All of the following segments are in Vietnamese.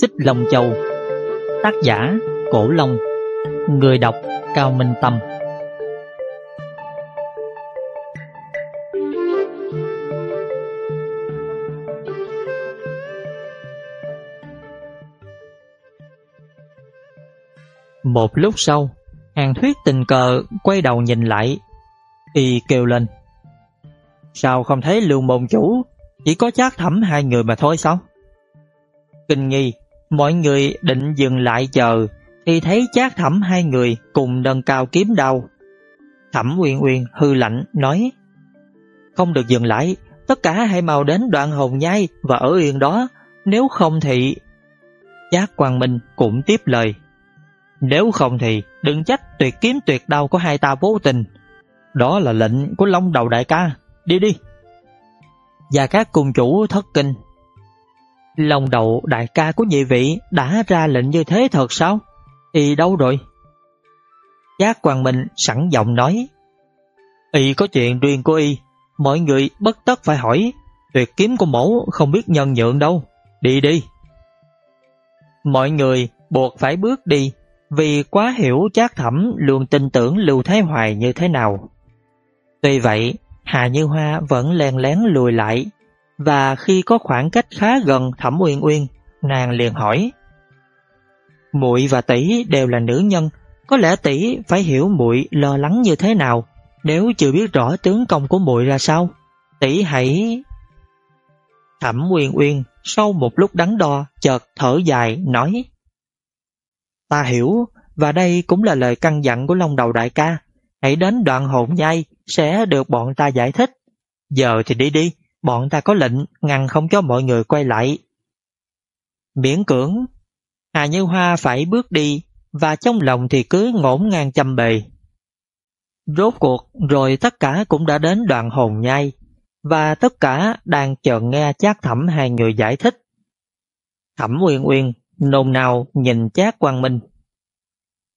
Xích Long Châu. Tác giả Cổ Long. Người đọc Cao Minh Tâm. Một lúc sau, Hàng Thuyết tình cờ quay đầu nhìn lại, y kêu lên: "Sao không thấy Lưu Môn chủ, chỉ có Trác Thẩm hai người mà thôi sao?" Kinh nghi, mọi người định dừng lại chờ thì thấy Trác Thẩm hai người cùng nâng cao kiếm đao. Thẩm Uyên Uyên hư lạnh nói: "Không được dừng lại, tất cả hãy mau đến đoạn hồn nhai và ở yên đó, nếu không thì..." Trác Quang Minh cũng tiếp lời: nếu không thì đừng trách tuyệt kiếm tuyệt đao của hai ta vô tình. Đó là lệnh của Long Đầu Đại ca. Đi đi. Và các cung chủ thất kinh lòng Đầu Đại ca của nhị vị đã ra lệnh như thế thật sao? Y đâu rồi? Giác Quang Minh sẵn giọng nói. Y có chuyện riêng của Y. Mọi người bất tất phải hỏi. Tuyệt kiếm của mẫu không biết nhân nhượng đâu. Đi đi. Mọi người buộc phải bước đi vì quá hiểu chát Thẩm luôn tin tưởng Lưu Thái Hoài như thế nào. Tuy vậy, Hà Như Hoa vẫn len lén lùi lại, và khi có khoảng cách khá gần Thẩm Uyên Uyên, nàng liền hỏi: "Muội và tỷ đều là nữ nhân, có lẽ tỷ phải hiểu muội lo lắng như thế nào, nếu chưa biết rõ tướng công của muội ra sao, tỷ hãy..." Thẩm Uyên Uyên sau một lúc đắn đo, chợt thở dài nói: Ta hiểu, và đây cũng là lời căn dặn của Long Đầu Đại ca. Hãy đến đoạn hồn nhai, sẽ được bọn ta giải thích. Giờ thì đi đi, bọn ta có lệnh ngăn không cho mọi người quay lại. Miễn cưỡng, Hà Như Hoa phải bước đi, và trong lòng thì cứ ngổn ngang chăm bề. Rốt cuộc rồi tất cả cũng đã đến đoạn hồn nhai, và tất cả đang chờ nghe chát thẩm hai người giải thích. Thẩm Uyên Uyên nôn nào nhìn chát Quang Minh.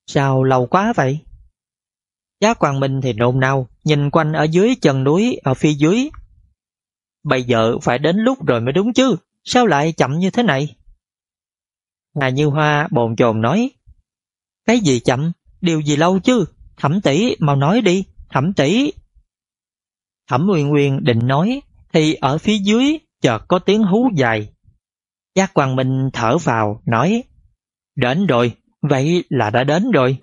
Sao lâu quá vậy? Trác Quang Minh thì nôn nao nhìn quanh ở dưới chân núi ở phía dưới. Bây giờ phải đến lúc rồi mới đúng chứ, sao lại chậm như thế này? Hà Như Hoa bồn chồn nói, cái gì chậm, điều gì lâu chứ, thẩm tỷ mau nói đi, thẩm tỷ. Thẩm Nguyên Nguyên định nói, thì ở phía dưới chợt có tiếng hú dài. Giác Quang Minh thở vào, nói Đến rồi, vậy là đã đến rồi.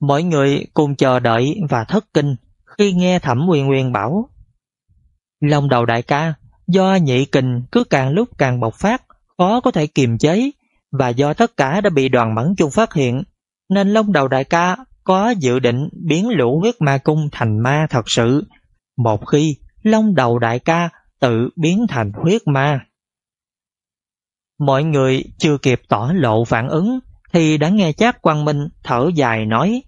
Mọi người cùng chờ đợi và thất kinh khi nghe Thẩm Nguyên Nguyên bảo Lòng đầu đại ca, do nhị kình cứ càng lúc càng bộc phát, khó có thể kiềm chế, và do tất cả đã bị đoàn mẫn chung phát hiện, nên Long đầu đại ca có dự định biến lũ huyết ma cung thành ma thật sự, một khi Long đầu đại ca tự biến thành huyết ma. Mọi người chưa kịp tỏ lộ phản ứng thì đã nghe chát Quang Minh thở dài nói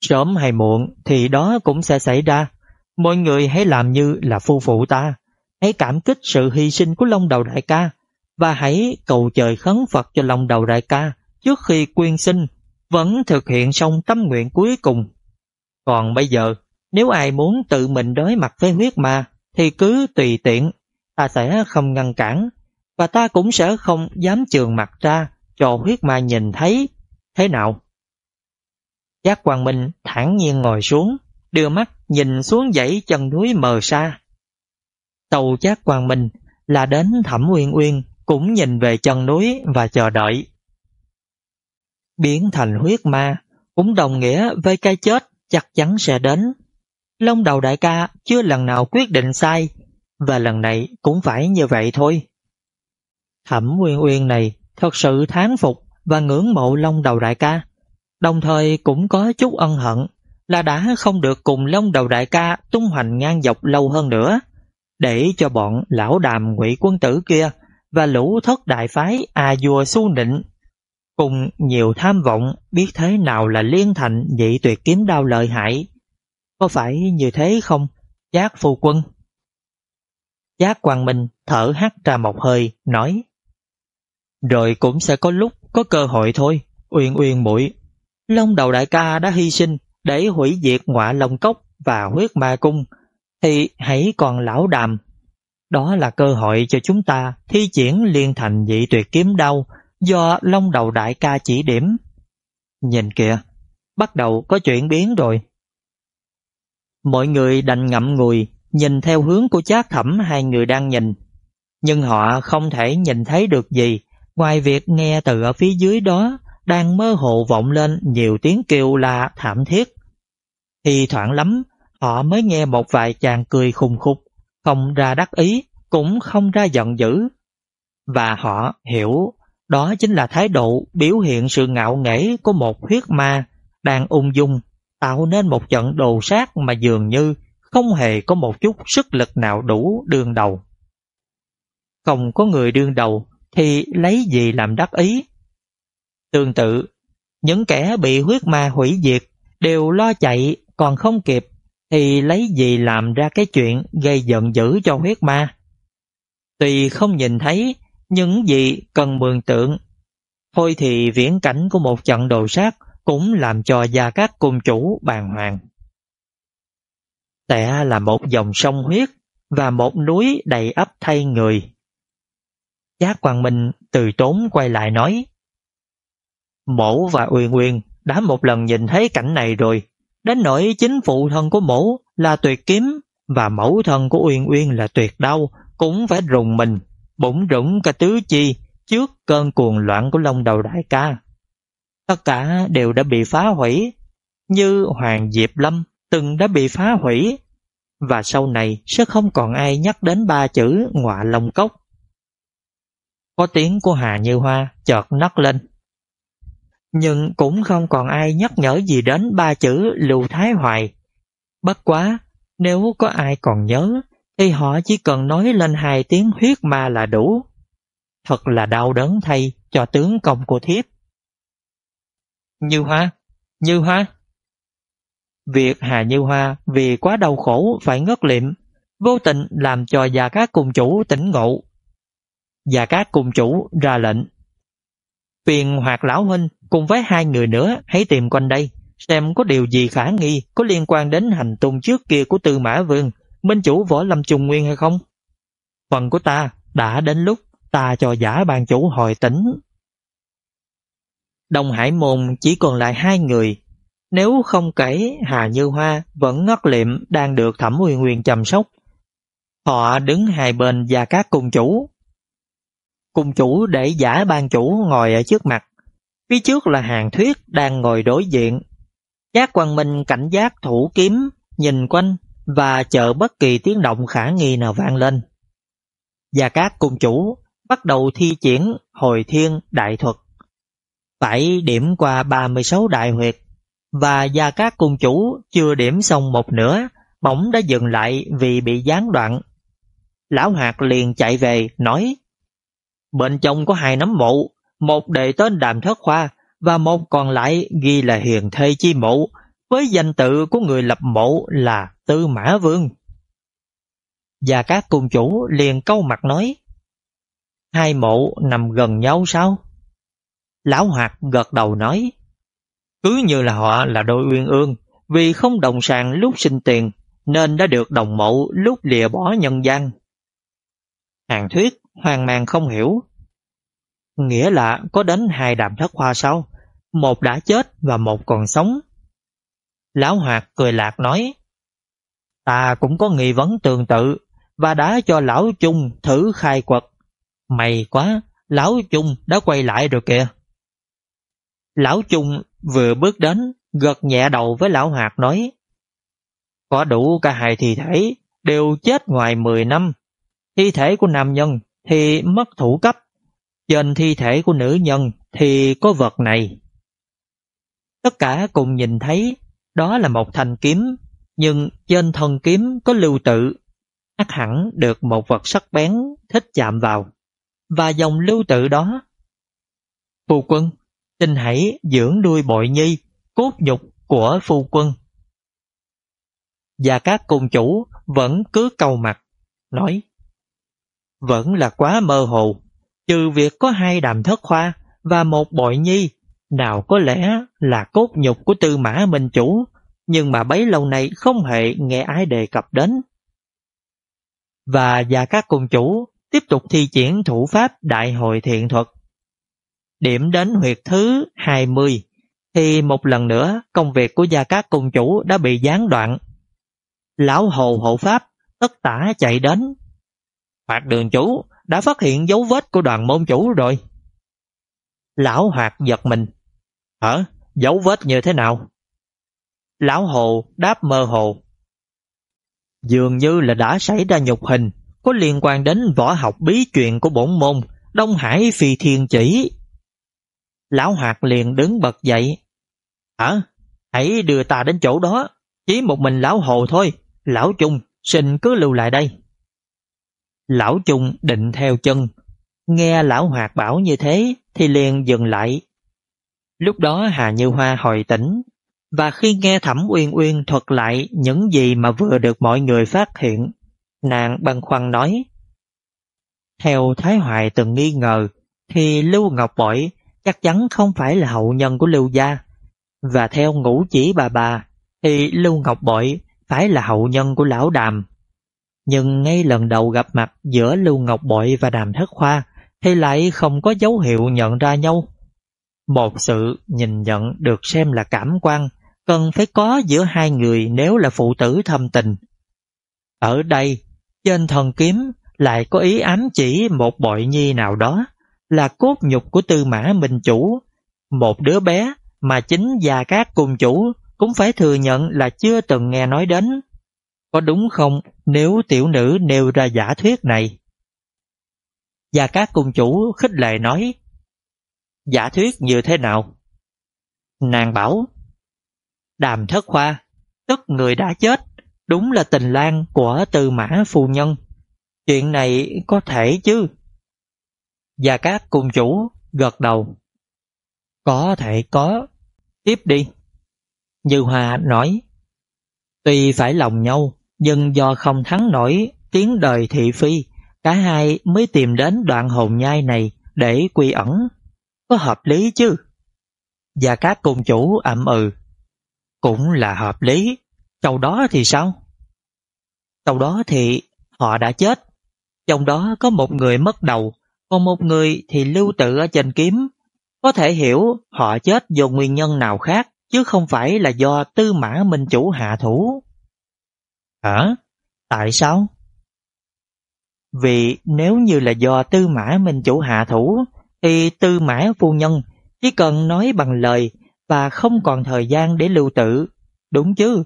Sớm hay muộn thì đó cũng sẽ xảy ra. Mọi người hãy làm như là phu phụ ta. Hãy cảm kích sự hy sinh của Long Đầu Đại ca và hãy cầu trời khấn Phật cho Long Đầu Đại ca trước khi quyên sinh vẫn thực hiện xong tâm nguyện cuối cùng. Còn bây giờ, nếu ai muốn tự mình đối mặt với huyết ma thì cứ tùy tiện, ta sẽ không ngăn cản và ta cũng sẽ không dám trường mặt ra cho huyết ma nhìn thấy. Thế nào? Giác Quang Minh thản nhiên ngồi xuống, đưa mắt nhìn xuống dãy chân núi mờ xa. Tàu chát Quang Minh là đến Thẩm Uyên Uyên cũng nhìn về chân núi và chờ đợi. Biến thành huyết ma cũng đồng nghĩa với cái chết chắc chắn sẽ đến. Long đầu đại ca chưa lần nào quyết định sai và lần này cũng phải như vậy thôi. Thẩm Nguyên Uyên này thật sự thán phục và ngưỡng mộ Long Đầu Đại ca, đồng thời cũng có chút ân hận là đã không được cùng Long Đầu Đại ca tung hoành ngang dọc lâu hơn nữa, để cho bọn lão đàm ngụy quân tử kia và lũ thất đại phái à dùa su nịnh cùng nhiều tham vọng biết thế nào là liên thành nhị tuyệt kiếm đao lợi hại. Có phải như thế không, Giác phu quân? Giác Quang Minh thở hắt ra một hơi, nói rồi cũng sẽ có lúc có cơ hội thôi, Uyên Uyên muội Long đầu đại ca đã hy sinh để hủy diệt ngọa long cốc và huyết ma cung, thì hãy còn lão đàm. Đó là cơ hội cho chúng ta thi triển liên thành dị tuyệt kiếm đau do Long Đầu Đại ca chỉ điểm. Nhìn kìa, bắt đầu có chuyển biến rồi. Mọi người đành ngậm ngùi, nhìn theo hướng của chát thẩm hai người đang nhìn. Nhưng họ không thể nhìn thấy được gì ngoài việc nghe từ ở phía dưới đó đang mơ hồ vọng lên nhiều tiếng kêu la thảm thiết. Thì thoảng lắm, họ mới nghe một vài chàng cười khùng khục, không ra đắc ý, cũng không ra giận dữ. Và họ hiểu đó chính là thái độ biểu hiện sự ngạo nghễ của một huyết ma đang ung dung tạo nên một trận đồ sát mà dường như không hề có một chút sức lực nào đủ đương đầu. Không có người đương đầu thì lấy gì làm đắc ý? Tương tự, những kẻ bị huyết ma hủy diệt đều lo chạy còn không kịp thì lấy gì làm ra cái chuyện gây giận dữ cho huyết ma? Tuy không nhìn thấy những gì cần mường tượng, thôi thì viễn cảnh của một trận đồ sát cũng làm cho gia các cung chủ bàn hoàng. Tẻ là một dòng sông huyết và một núi đầy ấp thay người. Giác Quang Minh từ tốn quay lại nói Mổ và Uyên Uyên đã một lần nhìn thấy cảnh này rồi, đến nỗi chính phụ thân của mổ là tuyệt kiếm và mẫu thân của Uyên Uyên là tuyệt đau cũng phải rùng mình, bụng rủng cả tứ chi trước cơn cuồng loạn của lông Đầu Đại ca. Tất cả đều đã bị phá hủy, như Hoàng Diệp Lâm từng đã bị phá hủy, và sau này sẽ không còn ai nhắc đến ba chữ ngọa long cốc. Có tiếng của Hà Như Hoa chợt nấc lên. Nhưng cũng không còn ai nhắc nhở gì đến ba chữ Lưu Thái Hoài. Bất quá, nếu có ai còn nhớ, thì họ chỉ cần nói lên hai tiếng huyết ma là đủ. Thật là đau đớn thay cho tướng công của thiếp. Như Hoa, Như Hoa. Việc Hà Như Hoa vì quá đau khổ phải ngất liệm, vô tình làm cho già các cùng chủ tỉnh ngộ. Già các cùng chủ ra lệnh. Phiền hoạt lão huynh cùng với hai người nữa hãy tìm quanh đây, xem có điều gì khả nghi có liên quan đến hành tung trước kia của Tư Mã Vương, minh chủ võ lâm Trung nguyên hay không? Phần của ta đã đến lúc ta cho giả ban chủ hồi tỉnh Đông Hải Môn chỉ còn lại hai người. Nếu không kể Hà Như Hoa vẫn ngất liệm đang được Thẩm Nguyên Nguyên chăm sóc. Họ đứng hai bên và các cung chủ. Cung chủ để giả ban chủ ngồi ở trước mặt. Phía trước là hàng thuyết đang ngồi đối diện. Giác Quang Minh cảnh giác thủ kiếm, nhìn quanh và chờ bất kỳ tiếng động khả nghi nào vang lên. Và các cung chủ bắt đầu thi triển hồi thiên đại thuật phải điểm qua 36 đại huyệt và Gia các Cung Chủ chưa điểm xong một nửa, bỗng đã dừng lại vì bị gián đoạn. Lão Hạt liền chạy về, nói Bên trong có hai nấm mộ, một đệ tên Đàm Thất Khoa và một còn lại ghi là Hiền Thê Chi Mộ, với danh tự của người lập mộ là Tư Mã Vương. và các Cung Chủ liền câu mặt nói Hai mộ nằm gần nhau sao? Lão Hoạt gật đầu nói Cứ như là họ là đôi uyên ương Vì không đồng sàng lúc sinh tiền Nên đã được đồng mộ lúc lìa bỏ nhân gian Hàng thuyết hoang mang không hiểu Nghĩa là có đến hai đàm thất hoa sau, Một đã chết và một còn sống. Lão Hoạt cười lạc nói Ta cũng có nghi vấn tương tự Và đã cho lão chung thử khai quật. May quá Lão chung đã quay lại rồi kìa. Lão Trung vừa bước đến, gật nhẹ đầu với lão Hoạt nói Có đủ cả hai thi thể, đều chết ngoài 10 năm. Thi thể của nam nhân thì mất thủ cấp, trên thi thể của nữ nhân thì có vật này. Tất cả cùng nhìn thấy đó là một thanh kiếm, nhưng trên thân kiếm có lưu tự, ắt hẳn được một vật sắc bén thích chạm vào, và dòng lưu tự đó. Phu quân, xin hãy dưỡng đuôi bội nhi, cốt nhục của phu quân. Và các cung chủ vẫn cứ cầu mặt, nói Vẫn là quá mơ hồ, trừ việc có hai đàm thất khoa và một bội nhi, nào có lẽ là cốt nhục của tư mã minh chủ, nhưng mà bấy lâu nay không hề nghe ai đề cập đến. và Gia các Cung Chủ tiếp tục thi triển thủ pháp đại hội thiện thuật. Điểm đến huyệt thứ 20 thì một lần nữa công việc của Gia các Cung Chủ đã bị gián đoạn. Lão Hồ hộ pháp tất tả chạy đến. Hoạt đường chủ đã phát hiện dấu vết của đoàn môn chủ rồi. Lão Hoạt giật mình. Hả? Dấu vết như thế nào? Lão Hồ đáp mơ hồ. Dường như là đã xảy ra nhục hình, có liên quan đến võ học bí truyền của bổn môn, Đông Hải Phi Thiên Chỉ. Lão Hoạt liền đứng bật dậy. Hả? Hãy đưa ta đến chỗ đó, chỉ một mình lão Hồ thôi, lão Trung, xin cứ lưu lại đây. Lão Trung định theo chân, nghe lão Hoạt bảo như thế thì liền dừng lại. Lúc đó Hà Như Hoa hồi tỉnh, và khi nghe Thẩm Uyên Uyên thuật lại những gì mà vừa được mọi người phát hiện, nàng băn khoăn nói. Theo Thái Hoài từng nghi ngờ, thì Lưu Ngọc Bội chắc chắn không phải là hậu nhân của Lưu Gia. Và theo ngũ chỉ bà bà, thì Lưu Ngọc Bội phải là hậu nhân của Lão Đàm. Nhưng ngay lần đầu gặp mặt giữa Lưu Ngọc Bội và Đàm Thất Khoa thì lại không có dấu hiệu nhận ra nhau. Một sự nhìn nhận được xem là cảm quan cần phải có giữa hai người nếu là phụ tử thâm tình. Ở đây, trên thần kiếm lại có ý ám chỉ một bội nhi nào đó là cốt nhục của tư mã minh chủ, một đứa bé mà chính già các cùng chủ cũng phải thừa nhận là chưa từng nghe nói đến. Có đúng không nếu tiểu nữ nêu ra giả thuyết này? Và các cung chủ khích lệ nói Giả thuyết như thế nào? Nàng bảo Đàm thất khoa, tức người đã chết, đúng là tình lang của tư mã phu nhân. Chuyện này có thể chứ? Và các cung chủ gật đầu. Có thể có. Tiếp đi. Như Hòa nói, Tuy phải lòng nhau, nhưng do không thắng nổi tiếng đời thị phi, cả hai mới tìm đến đoạn hồn nhai này để quy ẩn. Có hợp lý chứ? Và các cung chủ ậm ừ. Cũng là hợp lý. Sau đó thì sao? Sau đó thì họ đã chết. Trong đó có một người mất đầu, còn một người thì lưu tự ở trên kiếm. Có thể hiểu họ chết do nguyên nhân nào khác, chứ không phải là do tư mã minh chủ hạ thủ. Hả? Tại sao? Vì nếu như là do tư mã minh chủ hạ thủ, thì tư mã phu nhân chỉ cần nói bằng lời và không còn thời gian để lưu tự, đúng chứ?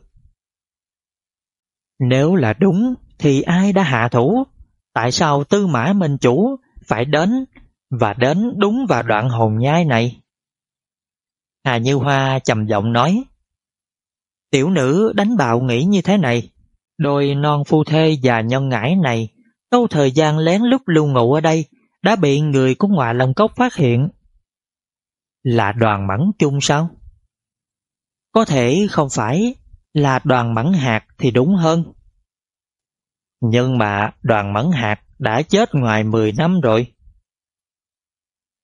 Nếu là đúng thì ai đã hạ thủ? Tại sao tư mã minh chủ phải đến và đến đúng vào đoạn hồn nhai này? Hà Như Hoa trầm giọng nói Tiểu nữ đánh bạo nghĩ như thế này Đôi non phu thê và nhân ngãi này Lâu thời gian lén lút lưu ngụ ở đây, Đã bị người của ngoại lòng Cốc phát hiện. Là đoàn mẫn chung sao? Có thể không phải là đoàn mẫn hạt thì đúng hơn. Nhưng mà đoàn mẫn hạt đã chết ngoài 10 năm rồi.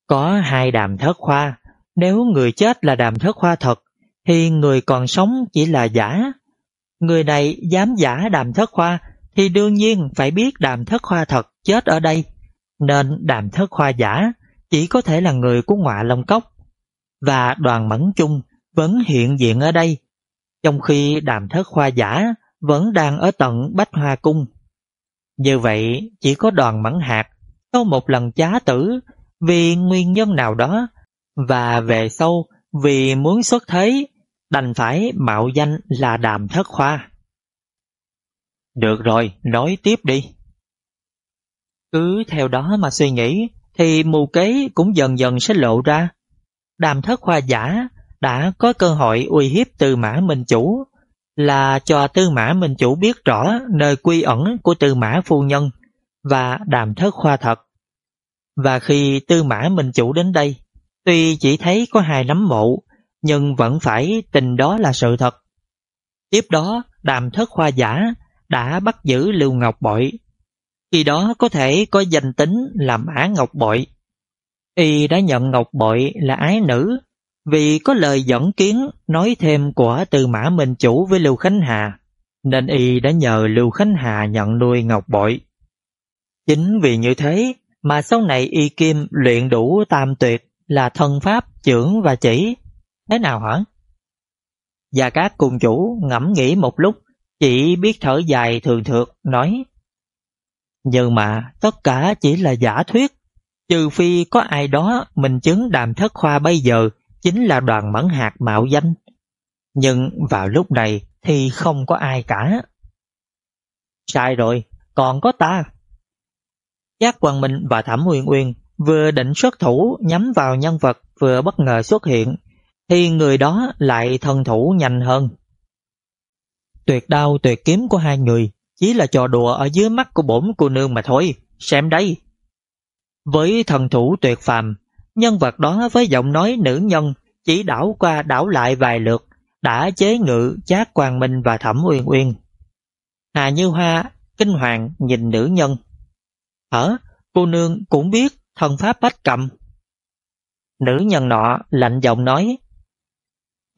Có hai đàm thất khoa. Nếu người chết là đàm thất khoa thật, Thì người còn sống chỉ là giả. Người này dám giả đàm thất khoa thì đương nhiên phải biết đàm thất khoa thật chết ở đây. Nên đàm thất khoa giả chỉ có thể là người của ngọa Long Cốc. Và đoàn mẫn chung vẫn hiện diện ở đây. Trong khi đàm thất khoa giả vẫn đang ở tận Bách Hoa Cung. Như vậy chỉ có đoàn mẫn hạt có một lần chá tử vì nguyên nhân nào đó và về sau vì muốn xuất thế đành phải mạo danh là đàm thất khoa. Được rồi, nói tiếp đi. Cứ theo đó mà suy nghĩ, thì mù kế cũng dần dần sẽ lộ ra. Đàm thất khoa giả đã có cơ hội uy hiếp tư mã minh chủ, là cho tư mã minh chủ biết rõ nơi quy ẩn của tư mã phu nhân và đàm thất khoa thật. Và khi tư mã minh chủ đến đây, tuy chỉ thấy có hai nắm mộ nhưng vẫn phải tình đó là sự thật. Tiếp đó, đàm thất khoa giả đã bắt giữ Lưu Ngọc Bội. Khi đó có thể có danh tính là Mã Ngọc Bội. Y đã nhận Ngọc Bội là ái nữ vì có lời dẫn kiến nói thêm của từ Mã Minh Chủ với Lưu Khánh Hà, nên Y đã nhờ Lưu Khánh Hà nhận nuôi Ngọc Bội. Chính vì như thế mà sau này y kim luyện đủ tam tuyệt là thân pháp, trưởng và chỉ. Thế nào hả? Và các cùng chủ ngẫm nghĩ một lúc, chỉ biết thở dài thường thượt, nói Nhưng mà tất cả chỉ là giả thuyết, trừ phi có ai đó mình chứng đàm thất khoa bây giờ chính là đoàn mẫn hạt mạo danh. Nhưng vào lúc này thì không có ai cả. Sai rồi, còn có ta. Giác Quang Minh và Thẩm Uyên Uyên vừa định xuất thủ nhắm vào nhân vật vừa bất ngờ xuất hiện, thì người đó lại thân thủ nhanh hơn. Tuyệt đao tuyệt kiếm của hai người chỉ là trò đùa ở dưới mắt của bổn cô nương mà thôi, xem đây. Với thần thủ tuyệt phàm, nhân vật đó với giọng nói nữ nhân chỉ đảo qua đảo lại vài lượt, đã chế ngự Chát Quang Minh và Thẩm Uyên Uyên. Hà Như Hoa kinh hoàng nhìn nữ nhân. Hả? Cô nương cũng biết thần pháp bách cầm. Nữ nhân nọ lạnh giọng nói.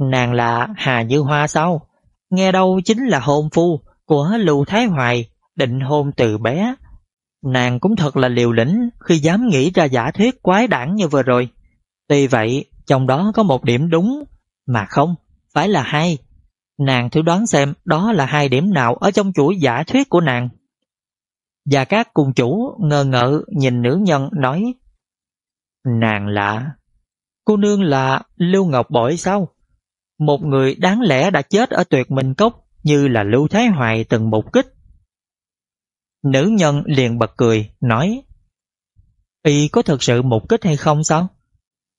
Nàng là Hà Như Hoa sao? Nghe đâu chính là hôn phu của Lưu Thái Hoài, định hôn từ bé. Nàng cũng thật là liều lĩnh khi dám nghĩ ra giả thuyết quái đản như vừa rồi. Tuy vậy, trong đó có một điểm đúng, mà không, phải là hai. Nàng thử đoán xem đó là hai điểm nào ở trong chuỗi giả thuyết của nàng. Và các cùng chủ ngờ ngợ nhìn nữ nhân nói Nàng lạ, cô nương là Lưu Ngọc Bội sao? Một người đáng lẽ đã chết ở tuyệt minh cốc như là Lưu Thái Hoài từng một kích. Nữ nhân liền bật cười, nói Y có thực sự một kích hay không sao?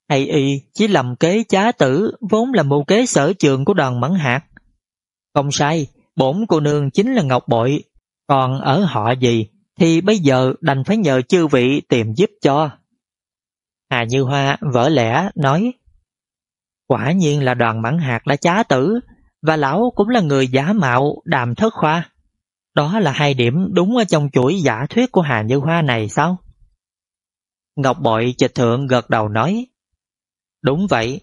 Hay Y chỉ lầm kế chá tử vốn là mưu kế sở trường của đoàn mẫn hạt? Không sai, bổn cô nương chính là Ngọc Bội, còn ở họ gì thì bây giờ đành phải nhờ chư vị tìm giúp cho. Hà Như Hoa vỡ lẽ nói Quả nhiên là đoàn mãn hạt đã chá tử và lão cũng là người giả mạo đàm thất khoa. Đó là hai điểm đúng ở trong chuỗi giả thuyết của Hà Như Hoa này sao? Ngọc Bội trịch thượng gật đầu nói Đúng vậy,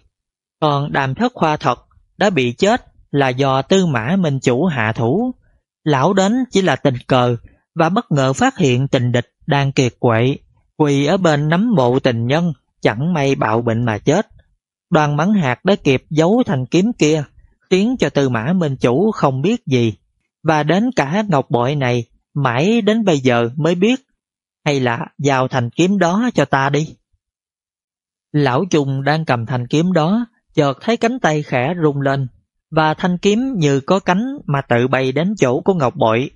còn đàm thất khoa thật đã bị chết là do tư mã minh chủ hạ thủ. Lão đến chỉ là tình cờ và bất ngờ phát hiện tình địch đang kiệt quệ, quỳ ở bên nắm bộ tình nhân, chẳng may bạo bệnh mà chết. Đoàn mắng hạt đã kịp giấu thành kiếm kia, khiến cho tư mã minh chủ không biết gì, và đến cả ngọc bội này mãi đến bây giờ mới biết, hay là giao thành kiếm đó cho ta đi. Lão trùng đang cầm thành kiếm đó, chợt thấy cánh tay khẽ rung lên, và thanh kiếm như có cánh mà tự bay đến chỗ của Ngọc Bội.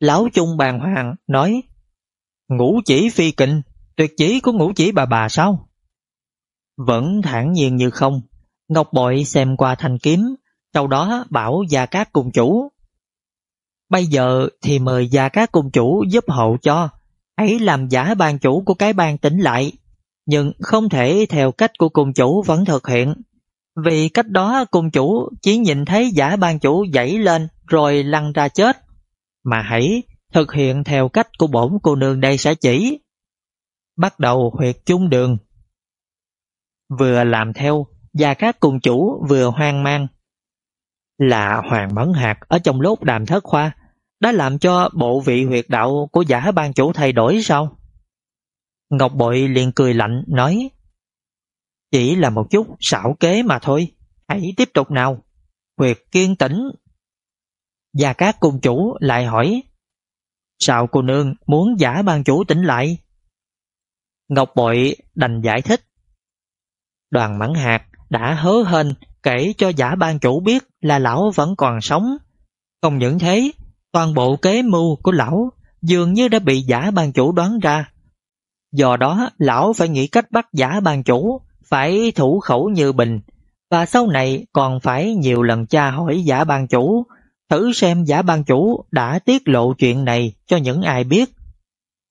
Lão Trung bàn hoàng nói, Ngũ chỉ phi kình, tuyệt chỉ của ngũ chỉ bà bà sao? Vẫn thản nhiên như không, Ngọc Bội xem qua thanh kiếm, sau đó bảo Gia Cát cùng chủ. Bây giờ thì mời Gia Cát cùng chủ giúp hậu cho, ấy làm giả ban chủ của cái ban tỉnh lại, nhưng không thể theo cách của cùng chủ vẫn thực hiện. Vì cách đó cùng chủ chỉ nhìn thấy giả ban chủ dãy lên rồi lăn ra chết. Mà hãy thực hiện theo cách của bổn cô nương đây sẽ chỉ. Bắt đầu huyệt chung đường. Vừa làm theo, và các cùng chủ vừa hoang mang. Là Hoàng Mẫn Hạt ở trong lốt đàm thất khoa đã làm cho bộ vị huyệt đạo của giả ban chủ thay đổi sao? Ngọc Bội liền cười lạnh nói Chỉ là một chút xảo kế mà thôi, hãy tiếp tục nào. Huyệt kiên tĩnh. Và các cung chủ lại hỏi Sao cô nương muốn giả ban chủ tỉnh lại? Ngọc Bội đành giải thích Đoàn Mẫn Hạt đã hớ hên kể cho giả ban chủ biết là lão vẫn còn sống. Không những thế, toàn bộ kế mưu của lão dường như đã bị giả ban chủ đoán ra. Do đó, lão phải nghĩ cách bắt giả ban chủ, phải thủ khẩu như bình, và sau này còn phải nhiều lần tra hỏi giả ban chủ, thử xem giả ban chủ đã tiết lộ chuyện này cho những ai biết.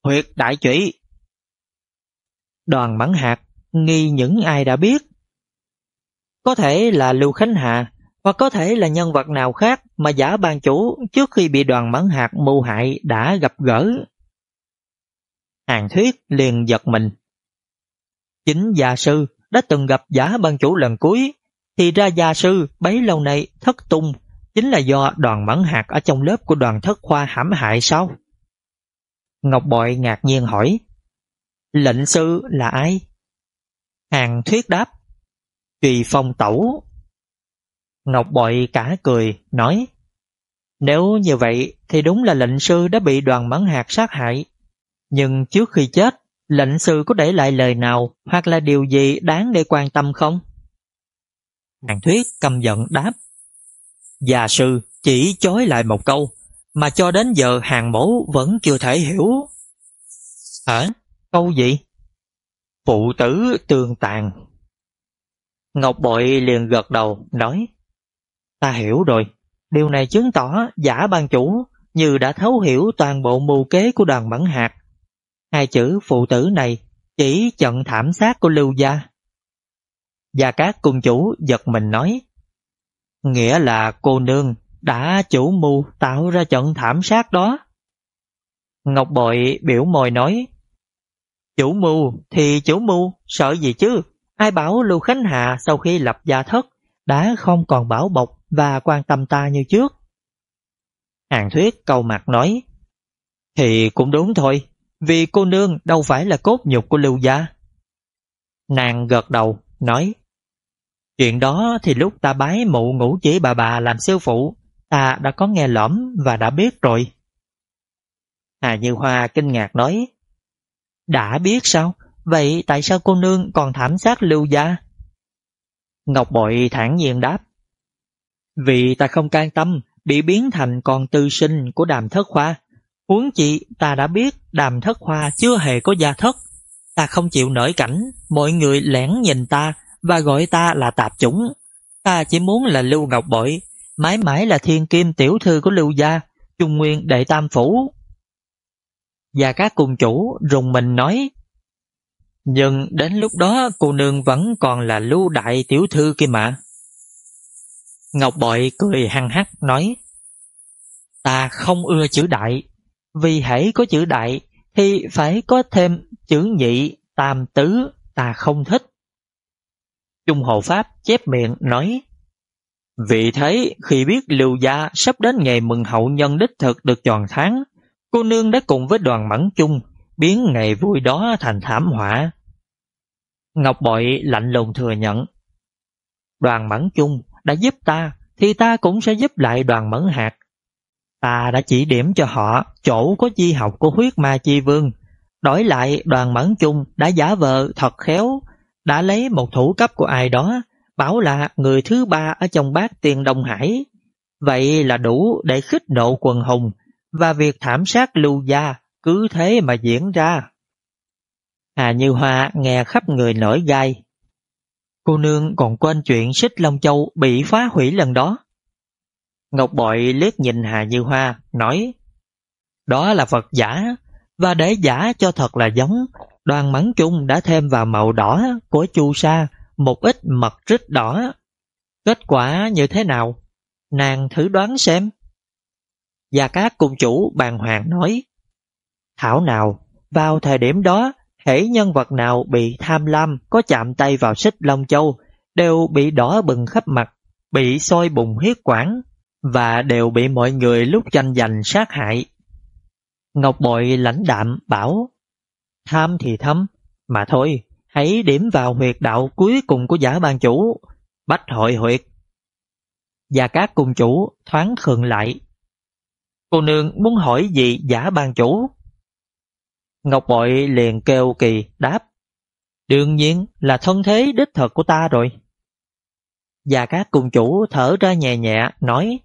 Huyệt đại trụy Đoàn mẫn hạt nghi những ai đã biết. Có thể là Lưu Khánh Hà, hoặc có thể là nhân vật nào khác mà giả ban chủ trước khi bị đoàn mẫn hạt mưu hại đã gặp gỡ. Hàng thuyết liền giật mình. Chính gia sư đã từng gặp giả ban chủ lần cuối, thì ra gia sư bấy lâu nay thất tung chính là do đoàn mẫn hạt ở trong lớp của đoàn thất khoa hãm hại sao? Ngọc Bội ngạc nhiên hỏi Lệnh sư là ai? Hàng thuyết đáp tùy phong tẩu Ngọc Bội cả cười, nói, Nếu như vậy thì đúng là lệnh sư đã bị đoàn mẫn hạt sát hại Nhưng trước khi chết, Lệnh sư có để lại lời nào Hoặc là điều gì đáng để quan tâm không? Hàng thuyết cầm giận đáp Già sư chỉ chối lại một câu, Mà cho đến giờ hàng mẫu vẫn chưa thể hiểu Hả? Câu gì? Phụ tử tương tàn. Ngọc Bội liền gật đầu, nói, Ta hiểu rồi. Điều này chứng tỏ giả ban chủ Như đã thấu hiểu toàn bộ mưu kế của đoàn mẫn hạt Hai chữ phụ tử này Chỉ trận thảm sát của Lưu Gia. Gia Cát cung chủ giật mình nói, Nghĩa là cô nương đã chủ mưu tạo ra trận thảm sát đó. Ngọc Bội biểu môi nói Chủ mưu thì chủ mưu, sợ gì chứ? Ai bảo Lưu Khánh Hà sau khi lập gia thất đã không còn bảo bọc và quan tâm ta như trước? Hàng thuyết câu mặt nói Thì cũng đúng thôi, vì cô nương đâu phải là cốt nhục của Lưu Gia. Nàng gật đầu, nói Chuyện đó thì lúc ta bái mụ ngũ chỉ bà bà làm sư phụ, ta đã có nghe lõm và đã biết rồi. Hà Như Hoa kinh ngạc nói, đã biết sao? Vậy tại sao cô nương còn thảm sát lưu gia? Ngọc Bội thản nhiên đáp, vì ta không can tâm bị biến thành con tư sinh của đàm thất khoa. Huống chị ta đã biết đàm thất khoa chưa hề có gia thất. Ta không chịu nổi cảnh, mọi người lẻn nhìn ta và gọi ta là tạp chủng. Ta chỉ muốn là Lưu Ngọc Bội, mãi mãi là thiên kim tiểu thư của Lưu Gia, Trung Nguyên Đệ Tam Phủ. Và các cung chủ rùng mình nói, Nhưng đến lúc đó cô nương vẫn còn là Lưu Đại tiểu thư kia mà. Ngọc Bội cười hăng hắc nói, Ta không ưa chữ đại, vì hãy có chữ đại thì phải có thêm chữ nhị, tam tứ, ta không thích. Trung Hộ Pháp chép miệng nói Vì thế khi biết Lưu Gia sắp đến ngày mừng hậu nhân đích thực được tròn tháng Cô nương đã cùng với đoàn mẫn chung Biến ngày vui đó thành thảm họa. Ngọc Bội lạnh lùng thừa nhận Đoàn mẫn chung đã giúp ta Thì ta cũng sẽ giúp lại đoàn mẫn hạt. Ta đã chỉ điểm cho họ chỗ có di học của huyết ma chi vương. Đổi lại đoàn mẫn chung đã giả vờ thật khéo đã lấy một thủ cấp của ai đó, bảo là người thứ ba ở trong bát tiền Đông Hải. Vậy là đủ để khích nộ quần hùng, và việc thảm sát lưu gia cứ thế mà diễn ra. Hà Như Hoa nghe khắp người nổi gai. Cô nương còn quên chuyện xích Long Châu bị phá hủy lần đó. Ngọc Bội liếc nhìn Hà Như Hoa, nói Đó là Phật giả, và để giả cho thật là giống đoàn mắng chung đã thêm vào màu đỏ của chu sa một ít mật rít đỏ. Kết quả như thế nào? Nàng thử đoán xem. Và các cung chủ bàn hoàng nói Thảo nào, vào thời điểm đó, hễ nhân vật nào bị tham lam có chạm tay vào xích Long Châu đều bị đỏ bừng khắp mặt, bị soi bùng huyết quản và đều bị mọi người lúc tranh giành sát hại. Ngọc Bội lãnh đạm bảo Tham thì thâm, mà thôi, hãy điểm vào huyệt đạo cuối cùng của giả ban chủ, bách hội huyệt. Và các cung chủ thoáng khường lại. Cô nương muốn hỏi gì giả ban chủ? Ngọc Bội liền kêu kỳ đáp. Đương nhiên là thân thế đích thật của ta rồi. Và các cung chủ thở ra nhẹ nhẹ nói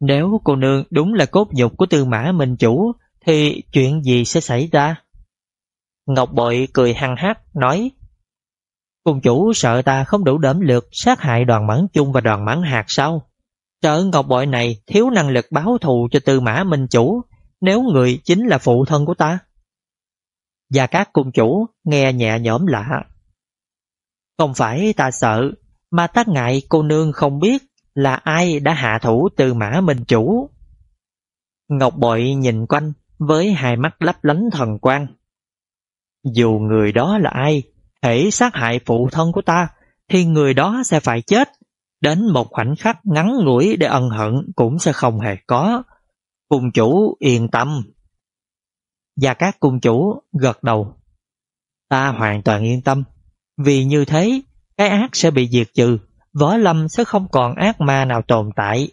Nếu cô nương đúng là cốt nhục của tư mã minh chủ Thì chuyện gì sẽ xảy ra? Ngọc Bội cười hăng hát, nói Cung chủ sợ ta không đủ đẩm lực sát hại đoàn mãn chung và đoàn mãn hạt sao? Sợ Ngọc Bội này thiếu năng lực báo thù cho tư mã minh chủ nếu người chính là phụ thân của ta. Và các cung chủ nghe nhẹ nhõm lạ. Không phải ta sợ, mà ta ngại cô nương không biết là ai đã hạ thủ tư mã minh chủ. Ngọc Bội nhìn quanh với hai mắt lấp lánh thần quang. Dù người đó là ai, hãy sát hại phụ thân của ta, thì người đó sẽ phải chết. Đến một khoảnh khắc ngắn ngủi để ân hận cũng sẽ không hề có. Cung chủ yên tâm. Và các cung chủ gật đầu. Ta hoàn toàn yên tâm, vì như thế cái ác sẽ bị diệt trừ, võ lâm sẽ không còn ác ma nào tồn tại.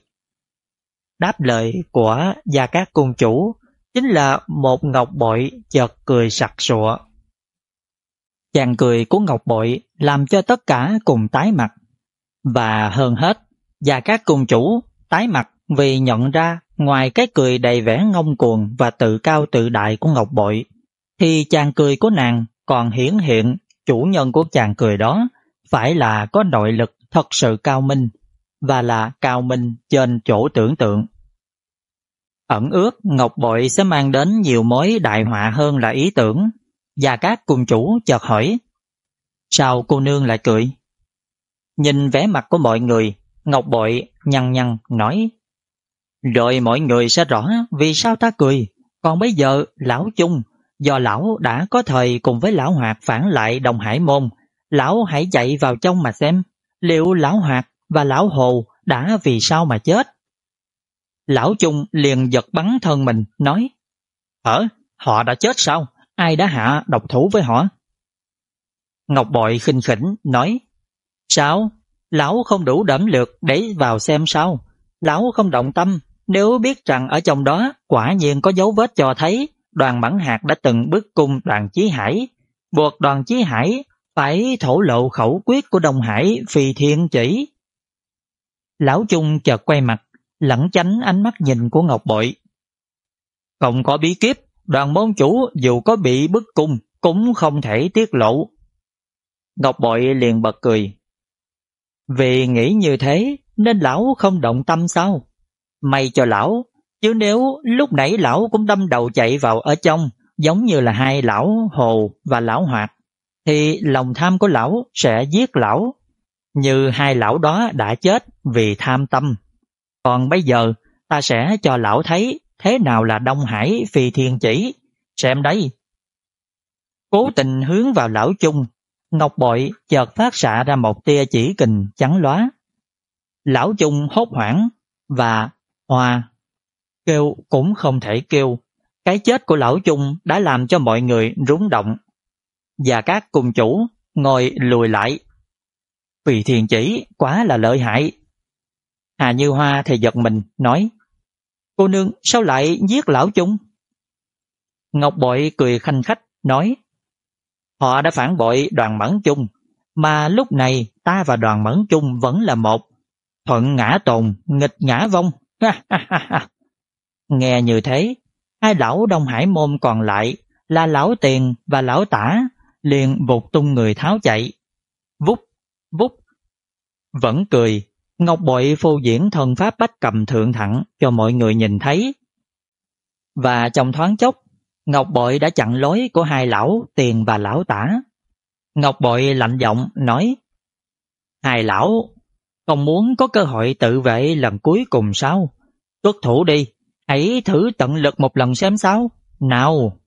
Đáp lời của Gia các cung chủ chính là một ngọc bội chợt cười sặc sụa. Chàng cười của ngọc bội làm cho tất cả cùng tái mặt. Và hơn hết, và các cung chủ tái mặt vì nhận ra ngoài cái cười đầy vẻ ngông cuồng và tự cao tự đại của Ngọc Bội, thì chàng cười của nàng còn hiển hiện chủ nhân của chàng cười đó phải là có nội lực thật sự cao minh và là cao minh trên chỗ tưởng tượng. Ẩn ước Ngọc Bội sẽ mang đến nhiều mối đại họa hơn là ý tưởng và các cung chủ chợt hỏi Sao cô nương lại cười? Nhìn vẻ mặt của mọi người, Ngọc Bội nhăn nhăn nói, Rồi mọi người sẽ rõ vì sao ta cười Còn bây giờ, lão chung, Do lão đã có thời cùng với lão hoạt phản lại đồng hải môn, Lão hãy chạy vào trong mà xem Liệu lão hoạt và lão hồ đã vì sao mà chết Lão chung liền giật bắn thân mình, nói, Hở? Họ đã chết sao? Ai đã hạ độc thủ với họ? Ngọc Bội khinh khỉnh, nói Sao? Lão không đủ đảm lược để vào xem sao. Lão không động tâm nếu biết rằng ở trong đó quả nhiên có dấu vết cho thấy đoàn Mẫn Hạt đã từng bước cung đoàn Chí Hải, buộc đoàn Chí Hải phải thổ lộ khẩu quyết của Đông Hải phi thiên chỉ. Lão Trung chợt quay mặt, lẩn tránh ánh mắt nhìn của Ngọc Bội. Không có bí kíp, đoàn môn chủ dù có bị bức cung cũng không thể tiết lộ. Ngọc Bội liền bật cười. Vì nghĩ như thế nên lão không động tâm sao? May cho lão, chứ nếu lúc nãy lão cũng đâm đầu chạy vào ở trong giống như là hai lão hồ và lão hoạt thì lòng tham của lão sẽ giết lão như hai lão đó đã chết vì tham tâm. Còn bây giờ ta sẽ cho lão thấy thế nào là Đông Hải phi thiên chỉ. Xem đấy. Cố tình hướng vào lão chung Ngọc bội chợt phát xạ ra một tia chỉ kình trắng lóa. Lão Trung hốt hoảng và hoa kêu cũng không thể kêu. Cái chết của lão Trung đã làm cho mọi người rúng động. Và các cùng chủ ngồi lùi lại. Vì thiền chỉ quá là lợi hại. Hà Như Hoa thì giật mình, nói, Cô nương sao lại giết lão Trung? Ngọc Bội cười khanh khách, nói Họ đã phản bội đoàn mẫn chung, mà lúc này ta và đoàn mẫn chung vẫn là một. Thuận ngã tồn, nghịch ngã vong. Nghe như thế, hai lão Đông Hải môn còn lại là lão tiền và lão tả liền vụt tung người tháo chạy. Vút, vút. Vẫn cười, Ngọc Bội phô diễn thần pháp bách cầm thượng thẳng cho mọi người nhìn thấy. Và trong thoáng chốc, Ngọc Bội đã chặn lối của hai lão tiền và lão tả. Ngọc Bội lạnh giọng nói Hai lão, không muốn có cơ hội tự vệ lần cuối cùng sao? Tuất thủ đi, hãy thử tận lực một lần xem sao. Nào!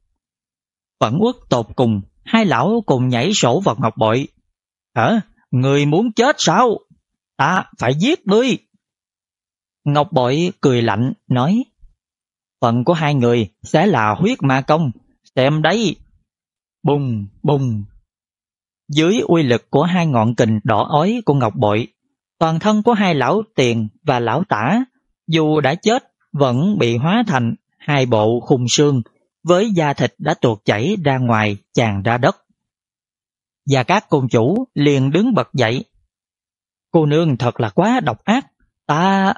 Phẫn uất tột cùng, hai lão cùng nhảy sổ vào Ngọc Bội. Hả? Người muốn chết sao? Ta phải giết ngươi! Ngọc Bội cười lạnh, nói Phận của hai người sẽ là huyết ma công. Xem đấy! Bùng, bùng! Dưới uy lực của hai ngọn kình đỏ ói của Ngọc Bội, toàn thân của hai lão tiền và lão tả, dù đã chết, vẫn bị hóa thành hai bộ khung xương với da thịt đã tuột chảy ra ngoài tràn ra đất. Và các cung chủ liền đứng bật dậy. Cô nương thật là quá độc ác, ta...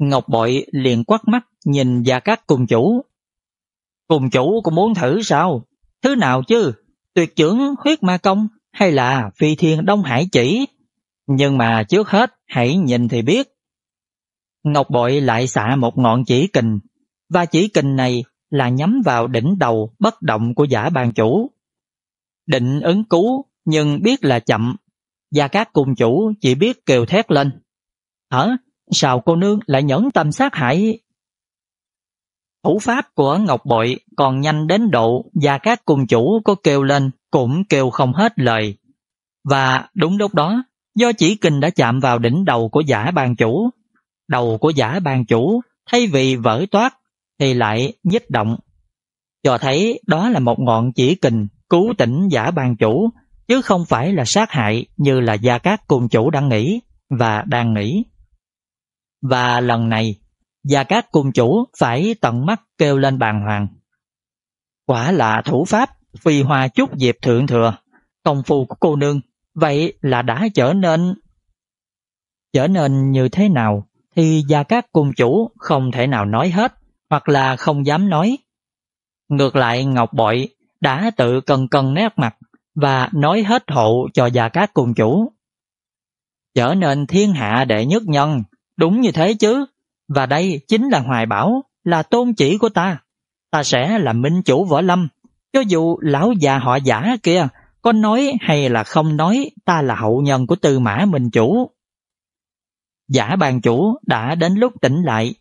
Ngọc Bội liền quắt mắt nhìn Gia Cát cùng chủ. Cùng chủ cũng muốn thử sao? Thứ nào chứ? Tuyệt trưởng huyết ma công hay là phi thiên Đông Hải chỉ? Nhưng mà trước hết hãy nhìn thì biết. Ngọc Bội lại xạ một ngọn chỉ kình và chỉ kình này là nhắm vào đỉnh đầu bất động của giả bàn chủ. Định ứng cứu, nhưng biết là chậm Gia Cát cùng chủ chỉ biết kêu thét lên. Hả? Sao cô nương lại nhẫn tâm sát hại Thủ pháp của Ngọc Bội còn nhanh đến độ và các cung chủ có kêu lên cũng kêu không hết lời. Và đúng lúc đó, do chỉ kinh đã chạm vào đỉnh đầu của giả bàn chủ, đầu của giả bàn chủ thay vì vỡ toát thì lại nhích động. cho thấy đó là một ngọn chỉ kình cứu tỉnh giả bàn chủ, chứ không phải là sát hại như là Gia Cát cung chủ đang nghĩ và đang nghĩ. Và lần này, Gia Cát cung chủ phải tận mắt kêu lên bàn hoàng. Quả là thủ pháp phi hoa chút diệp thượng thừa, công phu của cô nương, vậy là đã trở nên... Trở nên như thế nào thì Gia Cát cung chủ không thể nào nói hết, hoặc là không dám nói. Ngược lại Ngọc Bội đã tự cần cân nét mặt và nói hết hộ cho Gia Cát cung chủ. Trở nên thiên hạ đệ nhất nhân, đúng như thế chứ, và đây chính là hoài bảo, là tôn chỉ của ta. Ta sẽ là minh chủ võ lâm, cho dù lão già họ giả kia có nói hay là không nói ta là hậu nhân của tư mã minh chủ. Giả bàn chủ đã đến lúc tỉnh lại,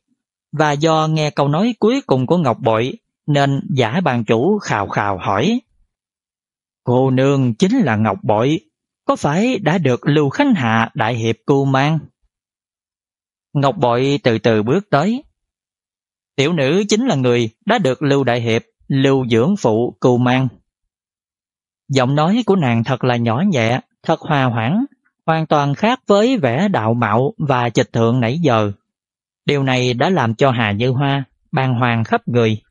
và do nghe câu nói cuối cùng của Ngọc Bội nên giả bàn chủ khào khào hỏi. Cô nương chính là Ngọc Bội, có phải đã được Lưu Khánh Hạ đại hiệp cưu mang? Ngọc Bội từ từ bước tới. Tiểu nữ chính là người đã được Lưu Đại Hiệp, Lưu Dưỡng Phụ cưu mang. Giọng nói của nàng thật là nhỏ nhẹ, thật hòa hoãn, hoàn toàn khác với vẻ đạo mạo và trịch thượng nãy giờ. Điều này đã làm cho Hà Như Hoa bàng hoàng khắp người.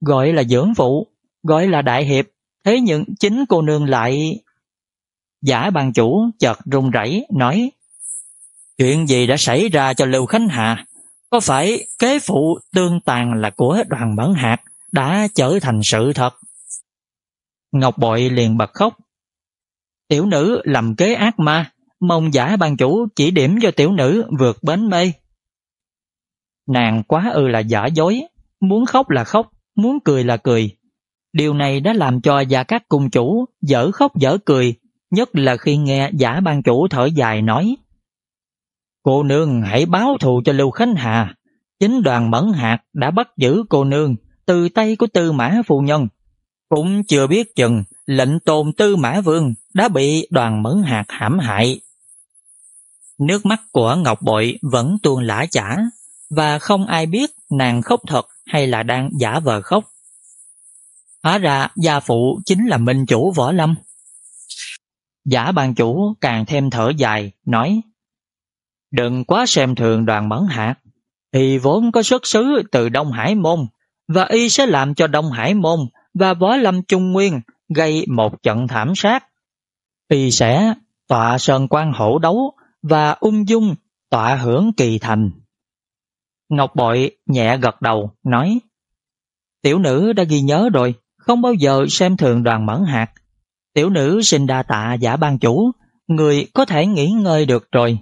Gọi là dưỡng phụ, gọi là đại hiệp, thế nhưng chính cô nương lại... Giả ban chủ chợt run rẩy nói Chuyện gì đã xảy ra cho Lưu Khánh Hà? Có phải kế phụ tương tàn là của đoàn bẩn hạt đã trở thành sự thật? Ngọc Bội liền bật khóc. Tiểu nữ làm kế ác ma, mong giả ban chủ chỉ điểm cho tiểu nữ vượt bến mê. Nàng quá ư là giả dối, muốn khóc là khóc, muốn cười là cười. Điều này đã làm cho gia các cung chủ dở khóc dở cười, nhất là khi nghe giả ban chủ thở dài nói Cô nương hãy báo thù cho Lưu Khánh Hà. Chính đoàn Mẫn Hạt đã bắt giữ cô nương từ tay của Tư Mã Phu Nhân. Cũng chưa biết chừng lệnh tồn Tư Mã Vương đã bị đoàn Mẫn Hạt hãm hại. Nước mắt của Ngọc Bội vẫn tuôn lã chả và không ai biết nàng khóc thật hay là đang giả vờ khóc. Hóa ra gia phụ chính là minh chủ võ lâm. Giả bàn chủ càng thêm thở dài, nói Đừng quá xem thường đoàn mẫn hạt, y vốn có xuất xứ từ Đông Hải Môn, và y sẽ làm cho Đông Hải Môn và võ lâm Trung Nguyên gây một trận thảm sát. Y sẽ tọa sơn quan hổ đấu và ung dung tọa hưởng kỳ thành. Ngọc Bội nhẹ gật đầu, nói Tiểu nữ đã ghi nhớ rồi, không bao giờ xem thường đoàn mẫn hạt. Tiểu nữ xin đa tạ giả ban chủ, người có thể nghỉ ngơi được rồi.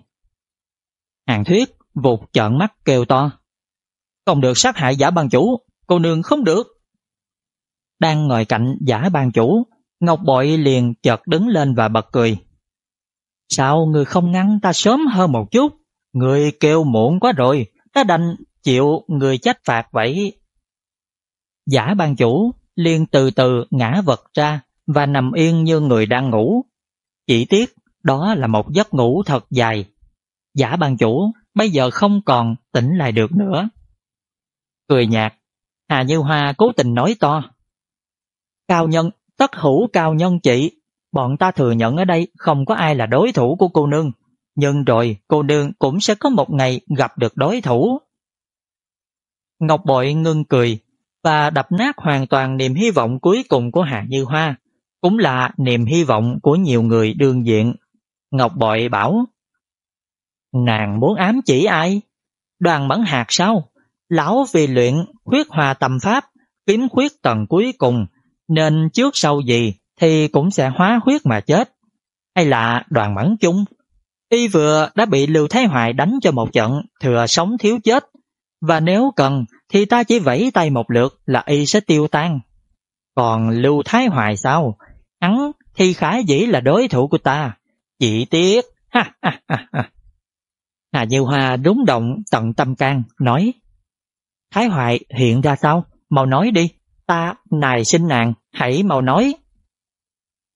Hàng thuyết vụt trợn mắt kêu to. Không được sát hại giả ban chủ, cô nương không được. Đang ngồi cạnh giả ban chủ, Ngọc Bội liền chợt đứng lên và bật cười. Sao người không ngăn ta sớm hơn một chút? Người kêu muộn quá rồi, ta đành chịu người trách phạt vậy. Giả ban chủ liền từ từ ngã vật ra và nằm yên như người đang ngủ. Chỉ tiếc đó là một giấc ngủ thật dài Giả bàn chủ bây giờ không còn tỉnh lại được nữa. Cười nhạt, Hà Như Hoa cố tình nói to. Cao nhân, tất hữu cao nhân chị, bọn ta thừa nhận ở đây không có ai là đối thủ của cô nương, nhưng rồi cô nương cũng sẽ có một ngày gặp được đối thủ. Ngọc Bội ngưng cười và đập nát hoàn toàn niềm hy vọng cuối cùng của Hà Như Hoa, cũng là niềm hy vọng của nhiều người đương diện. Ngọc Bội bảo Nàng muốn ám chỉ ai? Đoàn mẫn hạt sao? Lão vì luyện khuyết hòa tầm pháp, kiếm khuyết tầng cuối cùng, nên trước sau gì thì cũng sẽ hóa huyết mà chết. Hay là đoàn mẫn chung? Y vừa đã bị Lưu Thái Hoài đánh cho một trận, thừa sống thiếu chết. Và nếu cần thì ta chỉ vẫy tay một lượt là Y sẽ tiêu tan. Còn Lưu Thái Hoài sao? Hắn thì khá dĩ là đối thủ của ta. Chỉ tiếc, ha ha ha ha. Hà Như Hoa rúng động tận tâm can, nói Thái Hoại hiện ra sao? Mau nói đi, ta nài xin nàng, hãy mau nói.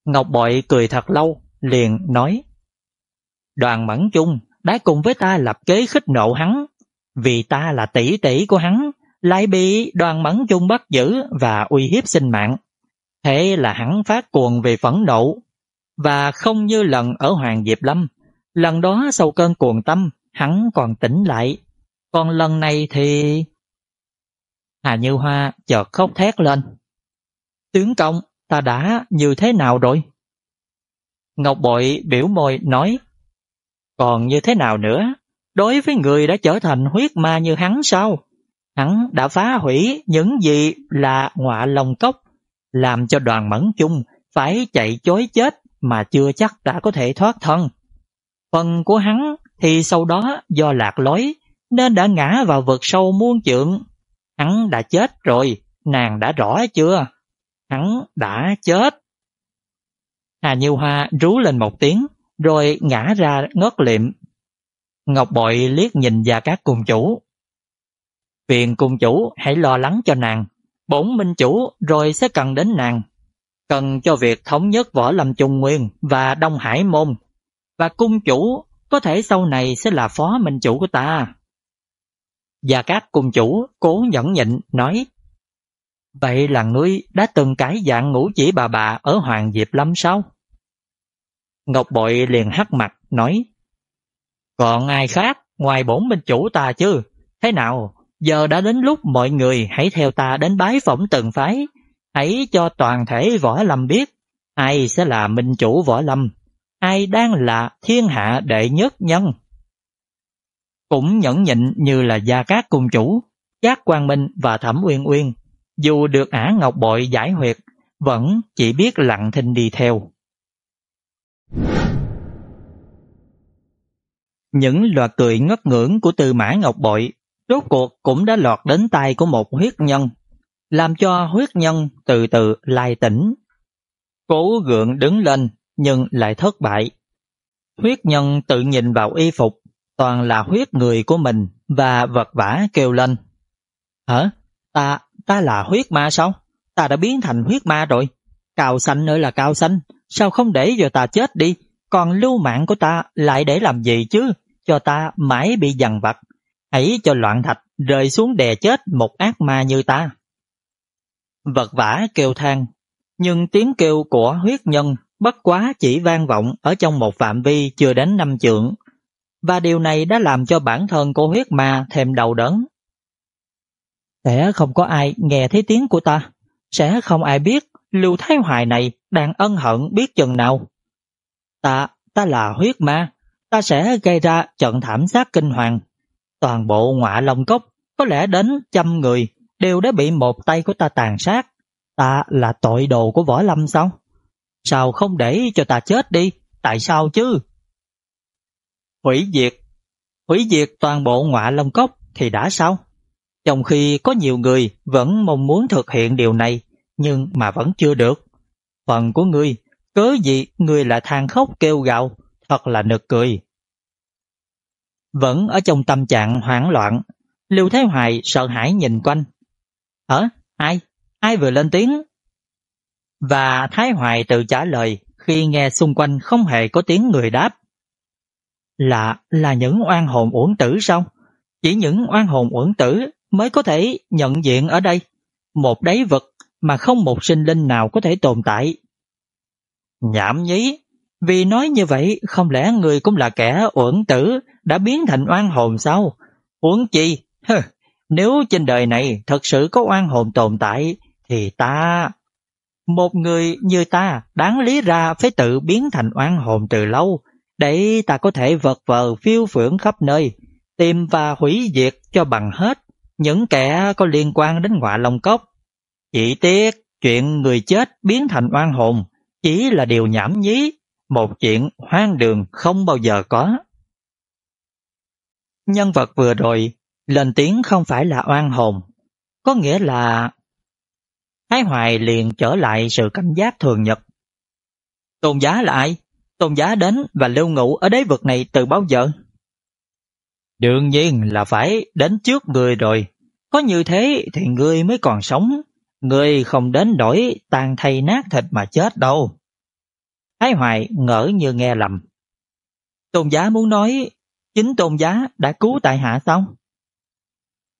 Ngọc Bội cười thật lâu, liền nói Đoàn Mẫn Trung đã cùng với ta lập kế khích nộ hắn, vì ta là tỷ tỷ của hắn, lại bị đoàn mẫn chung bắt giữ và uy hiếp sinh mạng. Thế là hắn phát cuồng về phẫn nộ, và không như lần ở Hoàng Diệp Lâm, lần đó sau cơn cuồng tâm, hắn còn tỉnh lại. Còn lần này thì... Hà Như Hoa chợt khóc thét lên. Tướng công, ta đã như thế nào rồi? Ngọc Bội biểu môi nói, còn như thế nào nữa? Đối với người đã trở thành huyết ma như hắn sao? Hắn đã phá hủy những gì là ngọa lòng cốc, làm cho đoàn mẫn chung phải chạy chối chết mà chưa chắc đã có thể thoát thân. Phần của hắn thì sau đó do lạc lối nên đã ngã vào vực sâu muôn trượng. Hắn đã chết rồi, nàng đã rõ chưa? Hắn đã chết. Hà Như Hoa rú lên một tiếng, rồi ngã ra ngất liệm. Ngọc Bội liếc nhìn Gia Cát Cung Chủ. Viện Cung Chủ hãy lo lắng cho nàng, bổn minh chủ rồi sẽ cần đến nàng. Cần cho việc thống nhất Võ Lâm Trung Nguyên và Đông Hải Môn. Và Cung Chủ có thể sau này sẽ là phó minh chủ của ta. và các Cung Chủ cố nhẫn nhịn nói Vậy là ngươi đã từng cái dạng ngũ chỉ bà bà ở Hoàng Diệp Lâm sao? Ngọc Bội liền hắt mặt, nói Còn ai khác ngoài bổn minh chủ ta chứ? Thế nào, giờ đã đến lúc mọi người hãy theo ta đến bái phỏng từng phái. Hãy cho toàn thể võ lâm biết ai sẽ là minh chủ võ lâm, ai đang là thiên hạ đệ nhất nhân. Cũng nhẫn nhịn như là Gia Cát cùng Chủ, Giác Quang Minh và Thẩm Uyên Uyên, dù được ả Ngọc Bội giải huyệt, vẫn chỉ biết lặng thinh đi theo. Những loạt cười ngất ngưỡng của Tư Mã Ngọc Bội rốt cuộc cũng đã lọt đến tay của một huyết nhân, làm cho huyết nhân từ từ lai tỉnh. Cố gượng đứng lên nhưng lại thất bại. Huyết nhân tự nhìn vào y phục, toàn là huyết người của mình và vật vã kêu lên. Hả? Ta, ta là huyết ma sao? Ta đã biến thành huyết ma rồi. Cao xanh nữa là cao xanh, sao không để cho ta chết đi? Còn lưu mạng của ta lại để làm gì chứ? Cho ta mãi bị dằn vặt. Hãy cho loạn thạch rơi xuống đè chết một ác ma như ta. Vật vã kêu than, nhưng tiếng kêu của huyết nhân bất quá chỉ vang vọng ở trong một phạm vi chưa đến năm trượng. Và điều này đã làm cho bản thân cô huyết ma thêm đầu đớn. Sẽ không có ai nghe thấy tiếng của ta, sẽ không ai biết Lưu Thái Hoài này đang ân hận biết chừng nào. Ta, ta là huyết ma, ta sẽ gây ra trận thảm sát kinh hoàng. Toàn bộ ngọa lông cốc, có lẽ đến trăm người, đều đã bị một tay của ta tàn sát. Ta là tội đồ của võ lâm sao? Sao không để cho ta chết đi? Tại sao chứ? Hủy diệt Hủy diệt toàn bộ ngọa long cốc thì đã sao? Trong khi có nhiều người vẫn mong muốn thực hiện điều này, nhưng mà vẫn chưa được. Phần của ngươi, cớ gì ngươi lại than khóc kêu gào, thật là nực cười. Vẫn ở trong tâm trạng hoảng loạn, Lưu Thái Hoài sợ hãi nhìn quanh. Hả? Ai? Ai vừa lên tiếng? Và Thái Hoài tự trả lời khi nghe xung quanh không hề có tiếng người đáp. Là, là những oan hồn uổng tử sao? Chỉ những oan hồn uổng tử mới có thể nhận diện ở đây. Một đáy vật mà không một sinh linh nào có thể tồn tại. Nhảm nhí, vì nói như vậy không lẽ người cũng là kẻ uẩn tử đã biến thành oan hồn sao? Uổng chi? Hừ, nếu trên đời này thật sự có oan hồn tồn tại thì ta... Một người như ta đáng lý ra phải tự biến thành oan hồn từ lâu để ta có thể vật vờ phiêu phưởng khắp nơi tìm và hủy diệt cho bằng hết những kẻ có liên quan đến ngọa long cốc. Chỉ tiếc chuyện người chết biến thành oan hồn chỉ là điều nhảm nhí, một chuyện hoang đường không bao giờ có. Nhân vật vừa rồi lên tiếng không phải là oan hồn, có nghĩa là Thái Hoài liền trở lại sự cảnh giác thường nhật. Tôn giá là ai? Tôn giá đến và lưu ngụ ở đế vực này từ bao giờ? Đương nhiên là phải đến trước người rồi. Có như thế thì người mới còn sống. Người không đến đổi tan thay nát thịt mà chết đâu. Thái Hoài ngỡ như nghe lầm. Tôn giá muốn nói, chính tôn giá đã cứu tại hạ sao?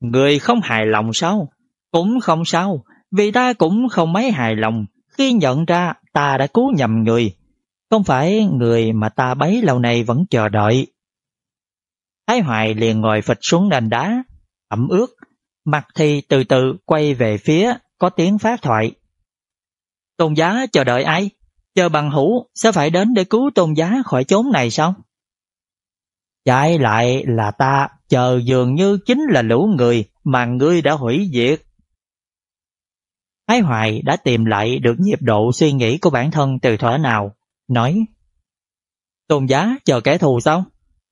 Người không hài lòng sao? Cũng không sao, vì ta cũng không mấy hài lòng khi nhận ra ta đã cứu nhầm người. Không phải người mà ta bấy lâu nay vẫn chờ đợi. Thái Hoài liền ngồi phịch xuống nền đá, ẩm ướt, mặt thì từ từ quay về phía có tiếng phát thoại. Tôn giá chờ đợi ai? Chờ bằng hữu sẽ phải đến để cứu tôn giá khỏi chốn này sao? Trái lại là ta chờ dường như chính là lũ người mà ngươi đã hủy diệt. Ái Hoài đã tìm lại được nhịp độ suy nghĩ của bản thân từ thuở nào, nói Tôn giá chờ kẻ thù sao?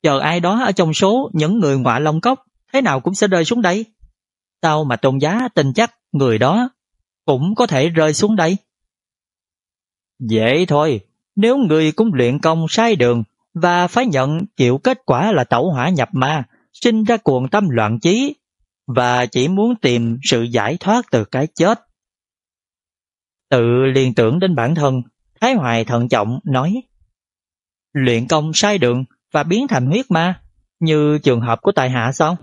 Chờ ai đó ở trong số những người ngoại long cốc thế nào cũng sẽ rơi xuống đây. Sao mà tôn giá tin chắc người đó cũng có thể rơi xuống đây? Dễ thôi, nếu người cũng luyện công sai đường và phải nhận chịu kết quả là tẩu hỏa nhập ma, sinh ra cuồng tâm loạn chí và chỉ muốn tìm sự giải thoát từ cái chết. Tự liên tưởng đến bản thân, Thái Hoài thận trọng nói Luyện công sai đường và biến thành huyết ma, như trường hợp của tài hạ sao?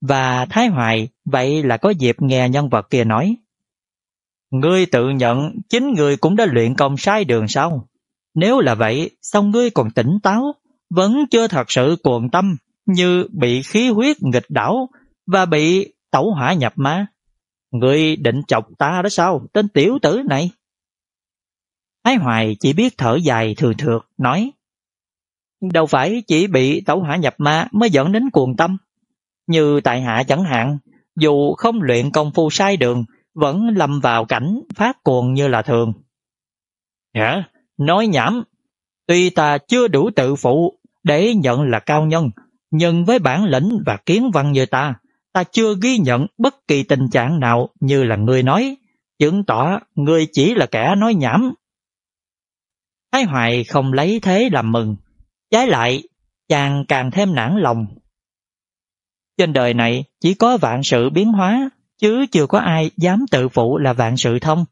Và Thái Hoài vậy là có dịp nghe nhân vật kia nói Ngươi tự nhận chính ngươi cũng đã luyện công sai đường sao? Nếu là vậy, sao ngươi còn tỉnh táo, vẫn chưa thật sự cuồng tâm như bị khí huyết nghịch đảo và bị tẩu hỏa nhập ma? Ngươi định chọc ta đó sao, tên tiểu tử này? Thái Hoài chỉ biết thở dài thường thượt, nói Đâu phải chỉ bị tẩu hỏa nhập ma mới dẫn đến cuồng tâm. Như tại hạ chẳng hạn, dù không luyện công phu sai đường, vẫn lâm vào cảnh phát cuồng như là thường. Hả? Nói nhảm. Tuy ta chưa đủ tự phụ để nhận là cao nhân, nhưng với bản lĩnh và kiến văn như ta, ta chưa ghi nhận bất kỳ tình trạng nào như là ngươi nói, chứng tỏ ngươi chỉ là kẻ nói nhảm. Thái Hoài không lấy thế làm mừng, trái lại, chàng càng thêm nản lòng. Trên đời này chỉ có vạn sự biến hóa, chứ chưa có ai dám tự phụ là vạn sự thông.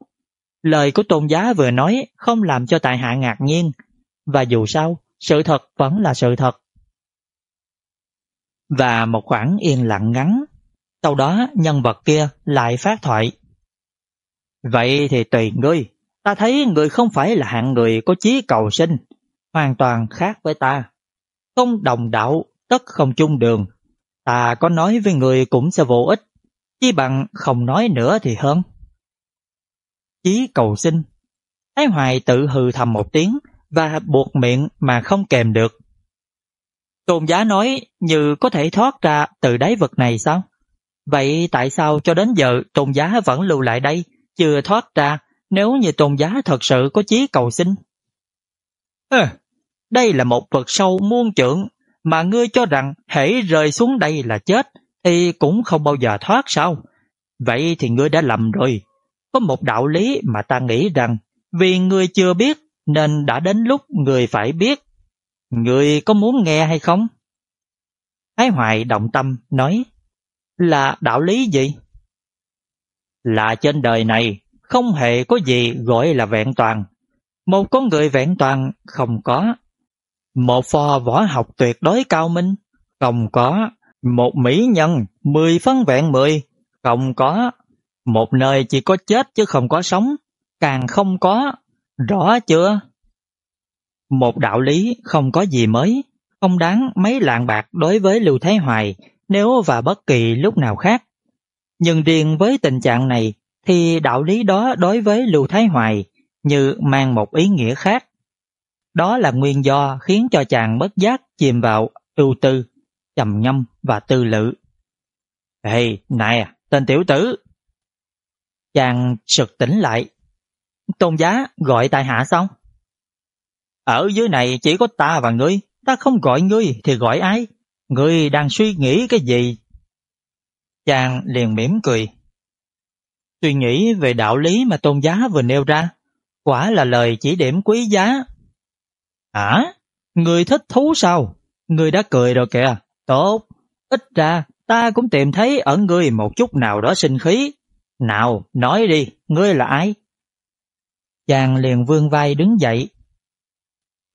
Lời của tôn giá vừa nói không làm cho tại hạ ngạc nhiên, và dù sao, sự thật vẫn là sự thật. Và một khoảng yên lặng ngắn, sau đó nhân vật kia lại phát thoại. Vậy thì tùy ngươi, ta thấy người không phải là hạng người có chí cầu sinh, hoàn toàn khác với ta. Không đồng đạo, tất không chung đường. Ta có nói với người cũng sẽ vô ích, chỉ bằng không nói nữa thì hơn. Chí cầu sinh. Thái Hoài tự hừ thầm một tiếng và buộc miệng mà không kèm được. Tôn giá nói như có thể thoát ra từ đáy vực này sao? Vậy tại sao cho đến giờ tôn giá vẫn lưu lại đây, chưa thoát ra nếu như tôn giá thật sự có chí cầu sinh? À, đây là một vực sâu muôn trượng mà ngươi cho rằng hãy rơi xuống đây là chết thì cũng không bao giờ thoát sao? Vậy thì ngươi đã lầm rồi. Có một đạo lý mà ta nghĩ rằng vì ngươi chưa biết nên đã đến lúc người phải biết. Người có muốn nghe hay không? Thái Hoài động tâm nói là đạo lý gì? Là trên đời này không hề có gì gọi là vẹn toàn. Một con người vẹn toàn không có. Một phò võ học tuyệt đối cao minh không có. Một mỹ nhân mười phân vẹn mười không có. Một nơi chỉ có chết chứ không có sống, càng không có. Rõ chưa? Một đạo lý không có gì mới, không đáng mấy lạng bạc đối với Lưu Thái Hoài nếu và bất kỳ lúc nào khác. Nhưng riêng với tình trạng này thì đạo lý đó đối với Lưu Thái Hoài như mang một ý nghĩa khác. Đó là nguyên do khiến cho chàng bất giác chìm vào ưu tư, trầm ngâm và tư lự. Ê, này, tên tiểu tử! Chàng sực tỉnh lại. Tôn giá gọi tại hạ xong. Ở dưới này chỉ có ta và ngươi, ta không gọi ngươi thì gọi ai? Ngươi đang suy nghĩ cái gì? Chàng liền mỉm cười. Suy nghĩ về đạo lý mà tôn giá vừa nêu ra, quả là lời chỉ điểm quý giá. Hả? Ngươi thích thú sao? Ngươi đã cười rồi kìa. Tốt, ít ra ta cũng tìm thấy ở ngươi một chút nào đó sinh khí. Nào, nói đi, ngươi là ai? Chàng liền vươn vai đứng dậy,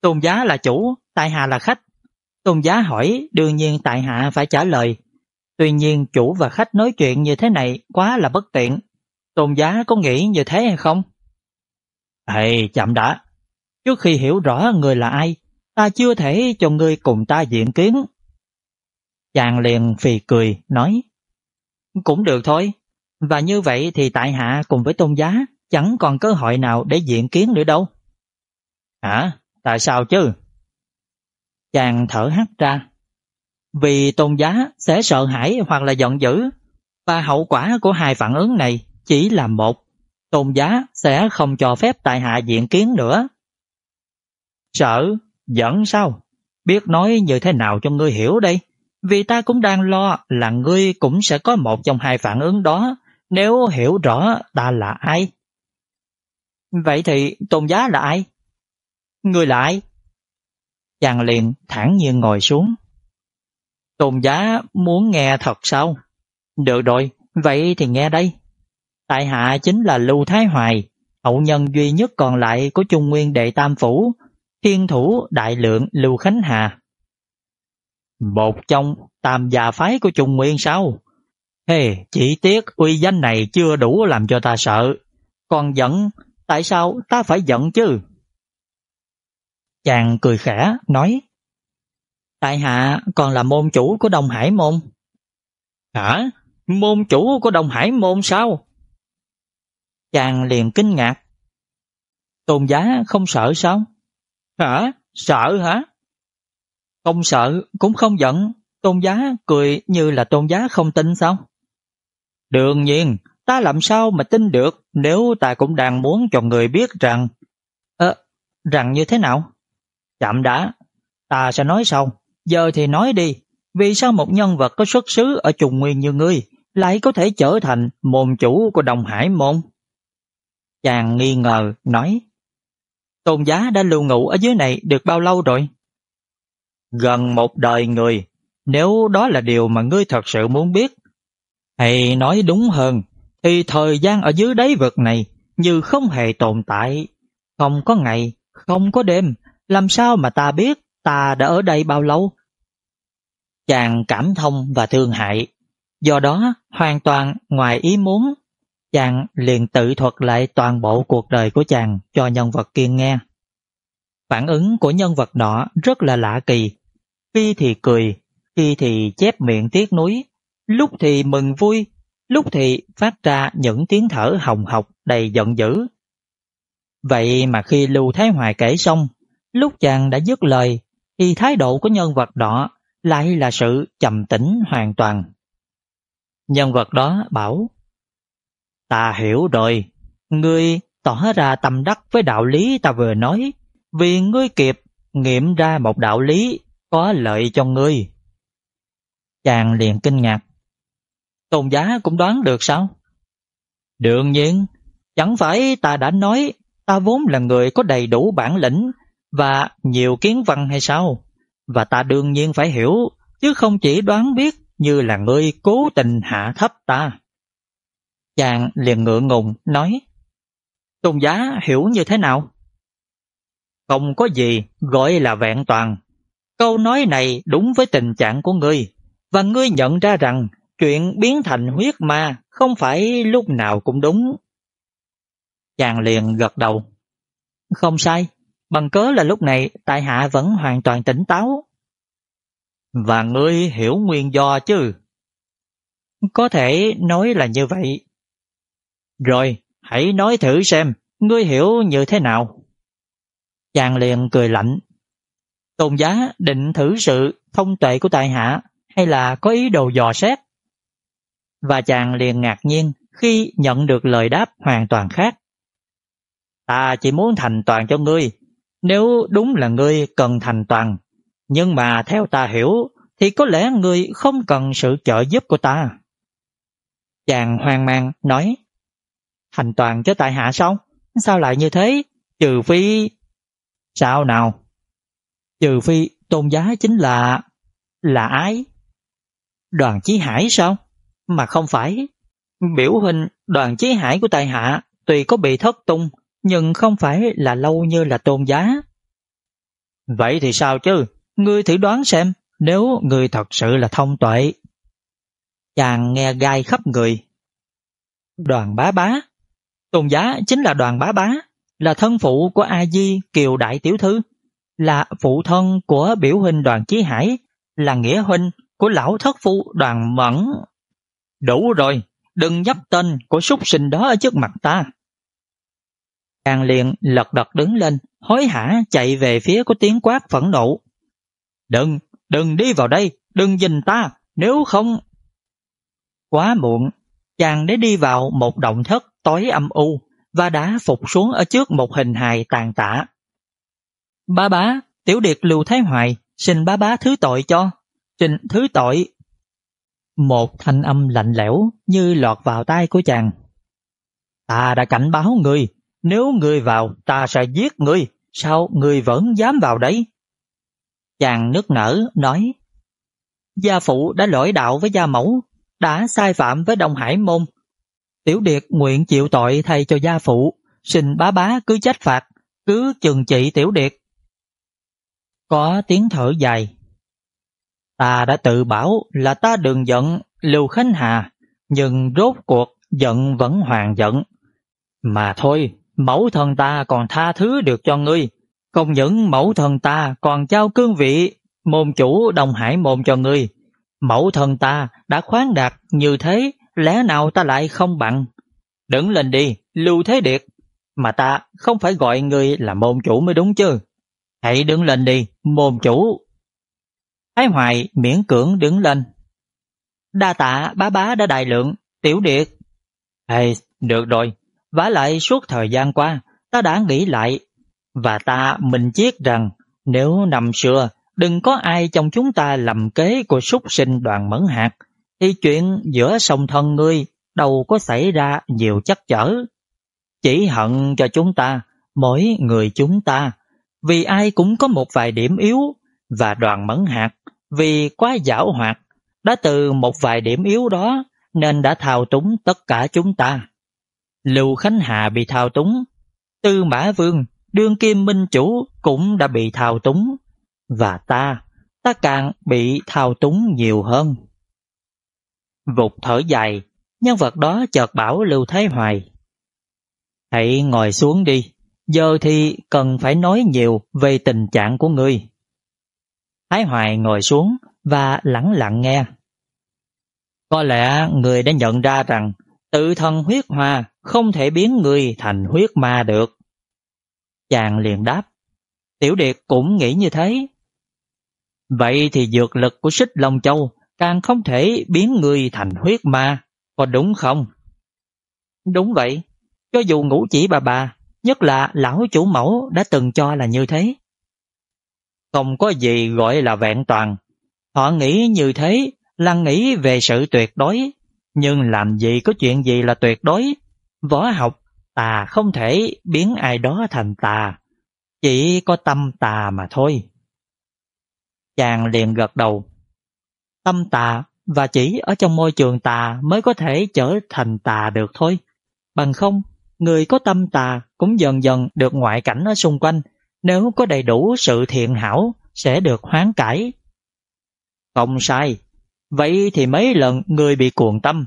Tôn giá là chủ, tại hà là khách. Tôn giá hỏi, đương nhiên tại hạ phải trả lời. Tuy nhiên chủ và khách nói chuyện như thế này quá là bất tiện. Tôn giá có nghĩ như thế hay không? Ê, chậm đã. Trước khi hiểu rõ người là ai, ta chưa thể cho ngươi cùng ta diện kiến. Chàng liền phì cười, nói Cũng được thôi, và như vậy thì tại hạ cùng với tôn giá chẳng còn cơ hội nào để diện kiến nữa đâu. Hả? Tại sao chứ? Chàng thở hắt ra. Vì tôn giá sẽ sợ hãi hoặc là giận dữ, và hậu quả của hai phản ứng này chỉ là một. Tôn giá sẽ không cho phép tại hạ diện kiến nữa. Sợ, giận sao? Biết nói như thế nào cho ngươi hiểu đây? Vì ta cũng đang lo là ngươi cũng sẽ có một trong hai phản ứng đó nếu hiểu rõ ta là ai. Vậy thì tôn giá là ai? Ngươi là ai? Chàng liền thẳng nhiên ngồi xuống. Tôn giá muốn nghe thật sao? Được rồi, vậy thì nghe đây. Tại hạ chính là Lưu Thái Hoài, hậu nhân duy nhất còn lại của Trung Nguyên Đệ Tam Phủ, thiên thủ đại lượng Lưu Khánh Hà. Một trong tam gia phái của Trung Nguyên sao? Hề, chỉ tiếc uy danh này chưa đủ làm cho ta sợ. Còn giận, tại sao ta phải giận chứ? Chàng cười khẽ, nói Tại hạ còn là môn chủ của Đông Hải Môn. Hả? Môn chủ của Đông Hải Môn sao? Chàng liền kinh ngạc. Tôn giá không sợ sao? Hả? Sợ hả? Không sợ, cũng không giận. Tôn giá cười như là tôn giá không tin sao? Đương nhiên, ta làm sao mà tin được nếu ta cũng đang muốn cho người biết rằng... Ơ, rằng như thế nào? Chậm đã, ta sẽ nói sau. Giờ thì nói đi, vì sao một nhân vật có xuất xứ ở trùng nguyên như ngươi lại có thể trở thành môn chủ của Đồng Hải Môn? Chàng nghi ngờ, nói Tôn giá đã lưu ngụ ở dưới này được bao lâu rồi? Gần một đời người, nếu đó là điều mà ngươi thật sự muốn biết. Hay nói đúng hơn, thì thời gian ở dưới đáy vực này như không hề tồn tại. Không có ngày, không có đêm, làm sao mà ta biết ta đã ở đây bao lâu? Chàng cảm thông và thương hại, do đó hoàn toàn ngoài ý muốn, chàng liền tự thuật lại toàn bộ cuộc đời của chàng cho nhân vật kia nghe. Phản ứng của nhân vật nọ rất là lạ kỳ, khi thì cười, khi thì chép miệng tiếc nuối, lúc thì mừng vui, lúc thì phát ra những tiếng thở hồng hộc đầy giận dữ. Vậy mà khi Lưu Thái Hoài kể xong, lúc chàng đã dứt lời, thì thái độ của nhân vật đó lại là sự trầm tĩnh hoàn toàn. Nhân vật đó bảo, Ta hiểu rồi, ngươi tỏ ra tâm đắc với đạo lý ta vừa nói, vì ngươi kịp nghiệm ra một đạo lý có lợi cho ngươi. Chàng liền kinh ngạc. Tôn giá cũng đoán được sao? Đương nhiên, chẳng phải ta đã nói ta vốn là người có đầy đủ bản lĩnh và nhiều kiến văn hay sao? Và ta đương nhiên phải hiểu, chứ không chỉ đoán biết như là ngươi cố tình hạ thấp ta. Chàng liền ngượng ngùng nói, Tôn giá hiểu như thế nào? Không có gì gọi là vẹn toàn. Câu nói này đúng với tình trạng của ngươi, và ngươi nhận ra rằng chuyện biến thành huyết ma không phải lúc nào cũng đúng. Chàng liền gật đầu. Không sai, bằng cớ là lúc này tại hạ vẫn hoàn toàn tỉnh táo. Và ngươi hiểu nguyên do chứ? Có thể nói là như vậy. Rồi, hãy nói thử xem, ngươi hiểu như thế nào? Chàng liền cười lạnh. Tôn giá định thử sự thông tuệ của tại hạ hay là có ý đồ dò xét? Và chàng liền ngạc nhiên khi nhận được lời đáp hoàn toàn khác. Ta chỉ muốn thành toàn cho ngươi, nếu đúng là ngươi cần thành toàn. Nhưng mà theo ta hiểu, thì có lẽ ngươi không cần sự trợ giúp của ta. Chàng hoang mang nói, thành toàn cho tại hạ sao? Sao lại như thế? Trừ phi... Sao nào? Trừ phi tôn giá chính là... Là ai? Đoàn Chí Hải sao? Mà không phải. Biểu hình đoàn Chí Hải của tài hạ tuy có bị thất tung nhưng không phải là lâu như là tôn giá. Vậy thì sao chứ? Ngươi thử đoán xem, nếu ngươi thật sự là thông tuệ. Chàng nghe gai khắp người. Đoàn bá bá. Tôn giá chính là đoàn bá bá, là thân phụ của A Di Kiều Đại Tiểu Thư, là phụ thân của biểu huynh đoàn Chí Hải, là nghĩa huynh của lão thất phu đoàn Mẫn. Đủ rồi, đừng dấp tên của súc sinh đó ở trước mặt ta. Chàng liền lật đật đứng lên, hối hả chạy về phía có tiếng quát phẫn nộ. Đừng, đừng đi vào đây, đừng nhìn ta, nếu không... Quá muộn, chàng đã đi vào một động thất tối âm u và đã phục xuống ở trước một hình hài tàn tả. Ba bá, tiểu điệt Lưu Thái Hoài, xin ba bá thứ tội cho, xin thứ tội. Một thanh âm lạnh lẽo như lọt vào tai của chàng. Ta đã cảnh báo người, nếu người vào ta sẽ giết người, sao người vẫn dám vào đấy? Chàng nước nở nói, Gia phụ đã lỗi đạo với gia mẫu, đã sai phạm với Đông Hải Môn. Tiểu Điệt nguyện chịu tội thay cho gia phụ, xin bá bá cứ trách phạt, cứ chừng trị Tiểu Điệt. Có tiếng thở dài. Ta đã tự bảo là ta đừng giận Lưu Khánh Hà, nhưng rốt cuộc giận vẫn hoàng giận. Mà thôi, mẫu thần ta còn tha thứ được cho ngươi, không những mẫu thần ta còn trao cương vị môn chủ đồng Hải môn cho ngươi. Mẫu thần ta đã khoáng đạt như thế, lẽ nào ta lại không bằng? Đứng lên đi, Lưu Thế Điệt, mà ta không phải gọi ngươi là môn chủ mới đúng chứ. Hãy đứng lên đi, môn chủ. Thái Hoài miễn cưỡng đứng lên. Đa tạ bá bá đã đại lượng, tiểu điệt. Ê, được rồi, vả lại suốt thời gian qua, ta đã nghĩ lại, và ta mình chiết rằng nếu năm xưa đừng có ai trong chúng ta lầm kế của súc sinh đoàn mẫn hạt, thì chuyện giữa song thân ngươi đâu có xảy ra nhiều chắc chở. Chỉ hận cho chúng ta, mỗi người chúng ta, vì ai cũng có một vài điểm yếu, và đoàn mẫn hạt vì quá giảo hoạt, đã từ một vài điểm yếu đó nên đã thao túng tất cả chúng ta. Lưu Khánh Hà bị thao túng, Tư Mã Vương, đương kim minh chủ cũng đã bị thao túng, và ta, ta càng bị thao túng nhiều hơn. Vụt thở dài, nhân vật đó chợt bảo Lưu Thái Hoài. Hãy ngồi xuống đi, giờ thì cần phải nói nhiều về tình trạng của ngươi. Thái Hoài ngồi xuống và lặng lặng nghe. Có lẽ người đã nhận ra rằng tự thân huyết hoa không thể biến người thành huyết ma được. Chàng liền đáp, Tiểu Điệt cũng nghĩ như thế. Vậy thì dược lực của xích Long Châu càng không thể biến người thành huyết ma, có đúng không? Đúng vậy, cho dù ngũ chỉ bà bà, nhất là lão chủ mẫu đã từng cho là như thế. Không có gì gọi là vẹn toàn. Họ nghĩ như thế là nghĩ về sự tuyệt đối, nhưng làm gì có chuyện gì là tuyệt đối. Võ học tà không thể biến ai đó thành tà, chỉ có tâm tà mà thôi. Chàng liền gật đầu. Tâm tà và chỉ ở trong môi trường tà mới có thể trở thành tà được thôi. Bằng không, người có tâm tà cũng dần dần được ngoại cảnh ở xung quanh nếu có đầy đủ sự thiện hảo sẽ được hoán cải. Không sai, vậy thì mấy lần người bị cuồng tâm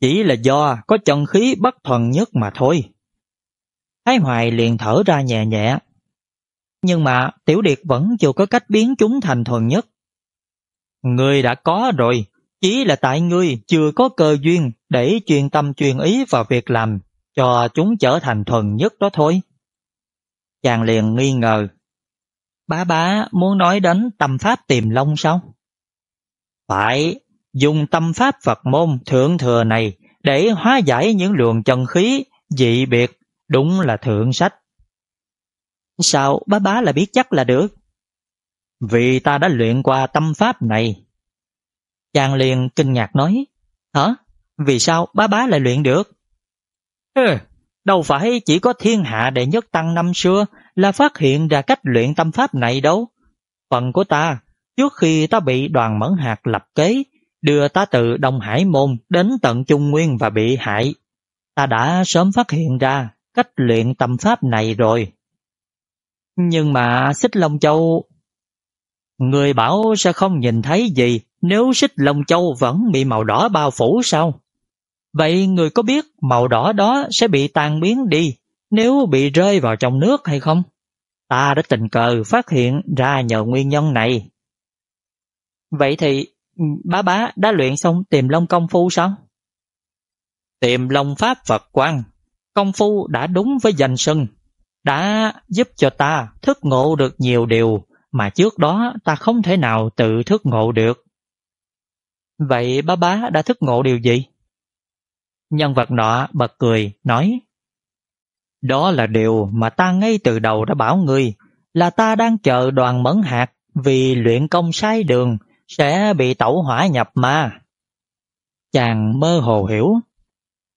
chỉ là do có chân khí bất thuần nhất mà thôi. Thái Hoài liền thở ra nhẹ nhẹ. Nhưng mà Tiểu Điệt vẫn chưa có cách biến chúng thành thuần nhất. Ngươi đã có rồi, chỉ là tại ngươi chưa có cơ duyên để truyền tâm truyền ý vào việc làm cho chúng trở thành thuần nhất đó thôi. Chàng liền nghi ngờ. Bá bá muốn nói đến tâm pháp tìm long sao? Phải, dùng tâm pháp Phật môn thượng thừa này để hóa giải những luồng chân khí dị biệt, đúng là thượng sách. Sao bá bá là biết chắc là được? Vì ta đã luyện qua tâm pháp này. Chàng liền kinh ngạc nói, hả? Vì sao bá bá lại luyện được? Ừ, đâu phải chỉ có thiên hạ đệ nhất tăng năm xưa là phát hiện ra cách luyện tâm pháp này đâu. Phần của ta, trước khi ta bị đoàn mẫn hạt lập kế, đưa ta từ Đông Hải Môn đến tận Trung Nguyên và bị hại, ta đã sớm phát hiện ra cách luyện tâm pháp này rồi. Nhưng mà xích Long Châu... Người bảo sẽ không nhìn thấy gì nếu xích long châu vẫn bị màu đỏ bao phủ sao? Vậy người có biết màu đỏ đó sẽ bị tan biến đi nếu bị rơi vào trong nước hay không? Ta đã tình cờ phát hiện ra nhờ nguyên nhân này. Vậy thì bá bá đã luyện xong tìm long công phu sao? Tìm long pháp Phật quan, công phu đã đúng với danh sưng, đã giúp cho ta thức ngộ được nhiều điều mà trước đó ta không thể nào tự thức ngộ được. Vậy bá bá đã thức ngộ điều gì? Nhân vật nọ bật cười, nói Đó là điều mà ta ngay từ đầu đã bảo ngươi là ta đang chờ đoàn mẫn hạt vì luyện công sai đường sẽ bị tẩu hỏa nhập ma. Chàng mơ hồ hiểu.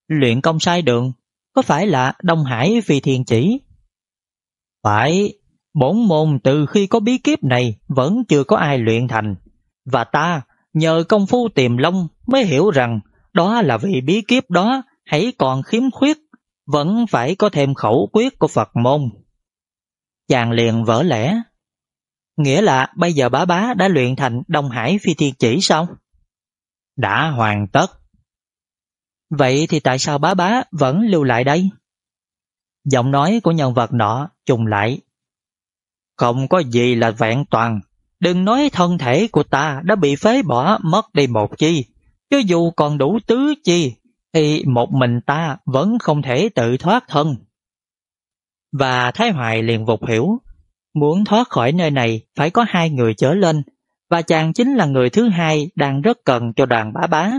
Luyện công sai đường có phải là Đông Hải vì thiền chỉ? Phải, bổn môn từ khi có bí kíp này vẫn chưa có ai luyện thành. Và ta nhờ công phu tìm long mới hiểu rằng đó là vì bí kíp đó hãy còn khiếm khuyết, vẫn phải có thêm khẩu quyết của Phật môn. Chàng liền vỡ lẽ. Nghĩa là bây giờ bá bá đã luyện thành Đông Hải Phi Thiên Chỉ sao? Đã hoàn tất. Vậy thì tại sao bá bá vẫn lưu lại đây? Giọng nói của nhân vật nọ trùng lại. Không có gì là vẹn toàn. Đừng nói thân thể của ta đã bị phế bỏ mất đi một chi. Cho dù còn đủ tứ chi, thì một mình ta vẫn không thể tự thoát thân. Và Thái Hoài liền vụt hiểu, muốn thoát khỏi nơi này phải có hai người trở lên, và chàng chính là người thứ hai đang rất cần cho đoàn bá bá.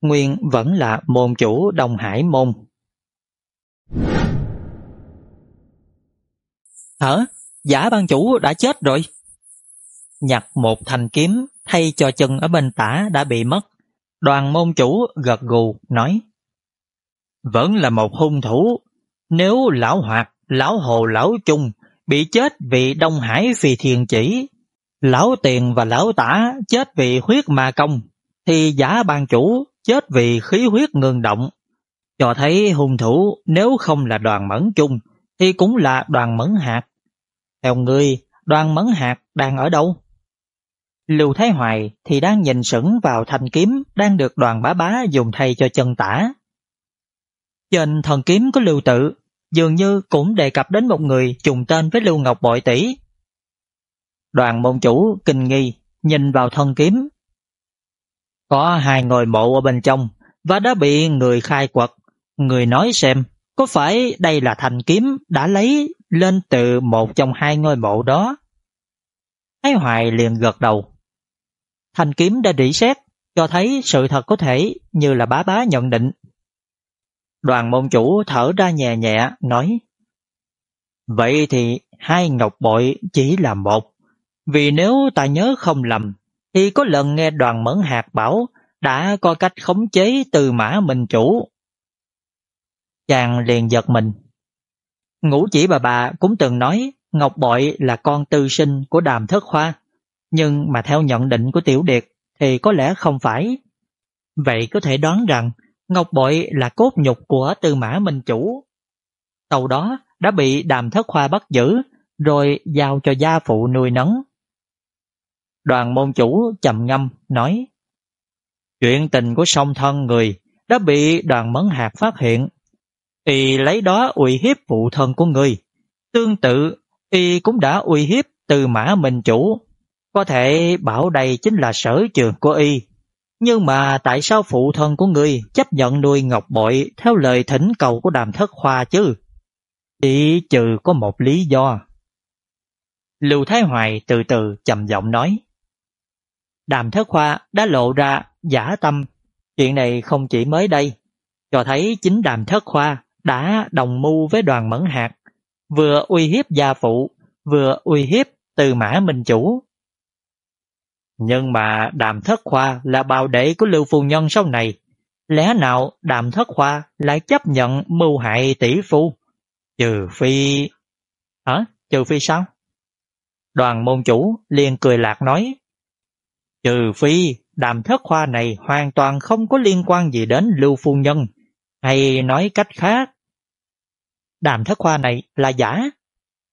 Nguyên vẫn là môn chủ Đông Hải môn. Hả? Giả ban chủ đã chết rồi. Nhặt một thanh kiếm thay cho chân ở bên tả đã bị mất. Đoàn môn chủ gật gù nói Vẫn là một hung thủ. Nếu lão hoạt, lão hồ, lão trung bị chết vì Đông Hải vì thiền chỉ, lão tiền và lão tả chết vì huyết ma công, thì giả ban chủ chết vì khí huyết ngừng động. Cho thấy hung thủ nếu không là đoàn mẫn chung thì cũng là đoàn mẫn hạt. Theo ngươi, đoàn mẫn hạt đang ở đâu? Lưu Thái Hoài thì đang nhìn sững vào thanh kiếm đang được đoàn bá bá dùng thay cho chân tả. Trên thần kiếm có lưu tự, dường như cũng đề cập đến một người trùng tên với Lưu Ngọc Bội Tỷ. Đoàn môn chủ kinh nghi nhìn vào thân kiếm. Có hai ngôi mộ ở bên trong và đã bị người khai quật. Người nói xem, có phải đây là thành kiếm đã lấy lên từ một trong hai ngôi mộ đó? Thái Hoài liền gật đầu. Thành kiếm đã rỉ xét, cho thấy sự thật có thể như là bá bá nhận định. Đoàn môn chủ thở ra nhẹ nhẹ, nói Vậy thì hai ngọc bội chỉ là một. Vì nếu ta nhớ không lầm, thì có lần nghe đoàn mẫn hạt bảo đã có cách khống chế từ mã mình chủ. Chàng liền giật mình. Ngũ chỉ bà bà cũng từng nói Ngọc Bội là con tư sinh của đàm thất khoa. Nhưng mà theo nhận định của Tiểu Điệt thì có lẽ không phải. Vậy có thể đoán rằng Ngọc Bội là cốt nhục của Tư Mã Minh Chủ. Sau đó đã bị đàm thất khoa bắt giữ rồi giao cho gia phụ nuôi nấng. Đoàn môn chủ trầm ngâm nói Chuyện tình của song thân người đã bị đoàn mẫn hạt phát hiện. Y lấy đó uy hiếp phụ thân của người. Tương tự, Y cũng đã uy hiếp từ mã minh chủ có thể bảo đây chính là sở trường của y. Nhưng mà tại sao phụ thân của ngươi chấp nhận nuôi ngọc bội theo lời thỉnh cầu của đàm thất khoa chứ? Chỉ trừ có một lý do. Lưu Thái Hoài từ từ trầm giọng nói. Đàm thất khoa đã lộ ra giả tâm. Chuyện này không chỉ mới đây. Cho thấy chính đàm thất khoa đã đồng mưu với đoàn mẫn hạt. Vừa uy hiếp gia phụ, vừa uy hiếp từ mã minh chủ nhưng mà đàm thất khoa là bào đệ của Lưu Phu Nhân sau này. Lẽ nào đàm thất khoa lại chấp nhận mưu hại tỷ phu? Trừ phi... Hả? Trừ phi sao? Đoàn môn chủ liền cười lạc nói. Trừ phi đàm thất khoa này hoàn toàn không có liên quan gì đến Lưu Phu Nhân. Hay nói cách khác. Đàm thất khoa này là giả.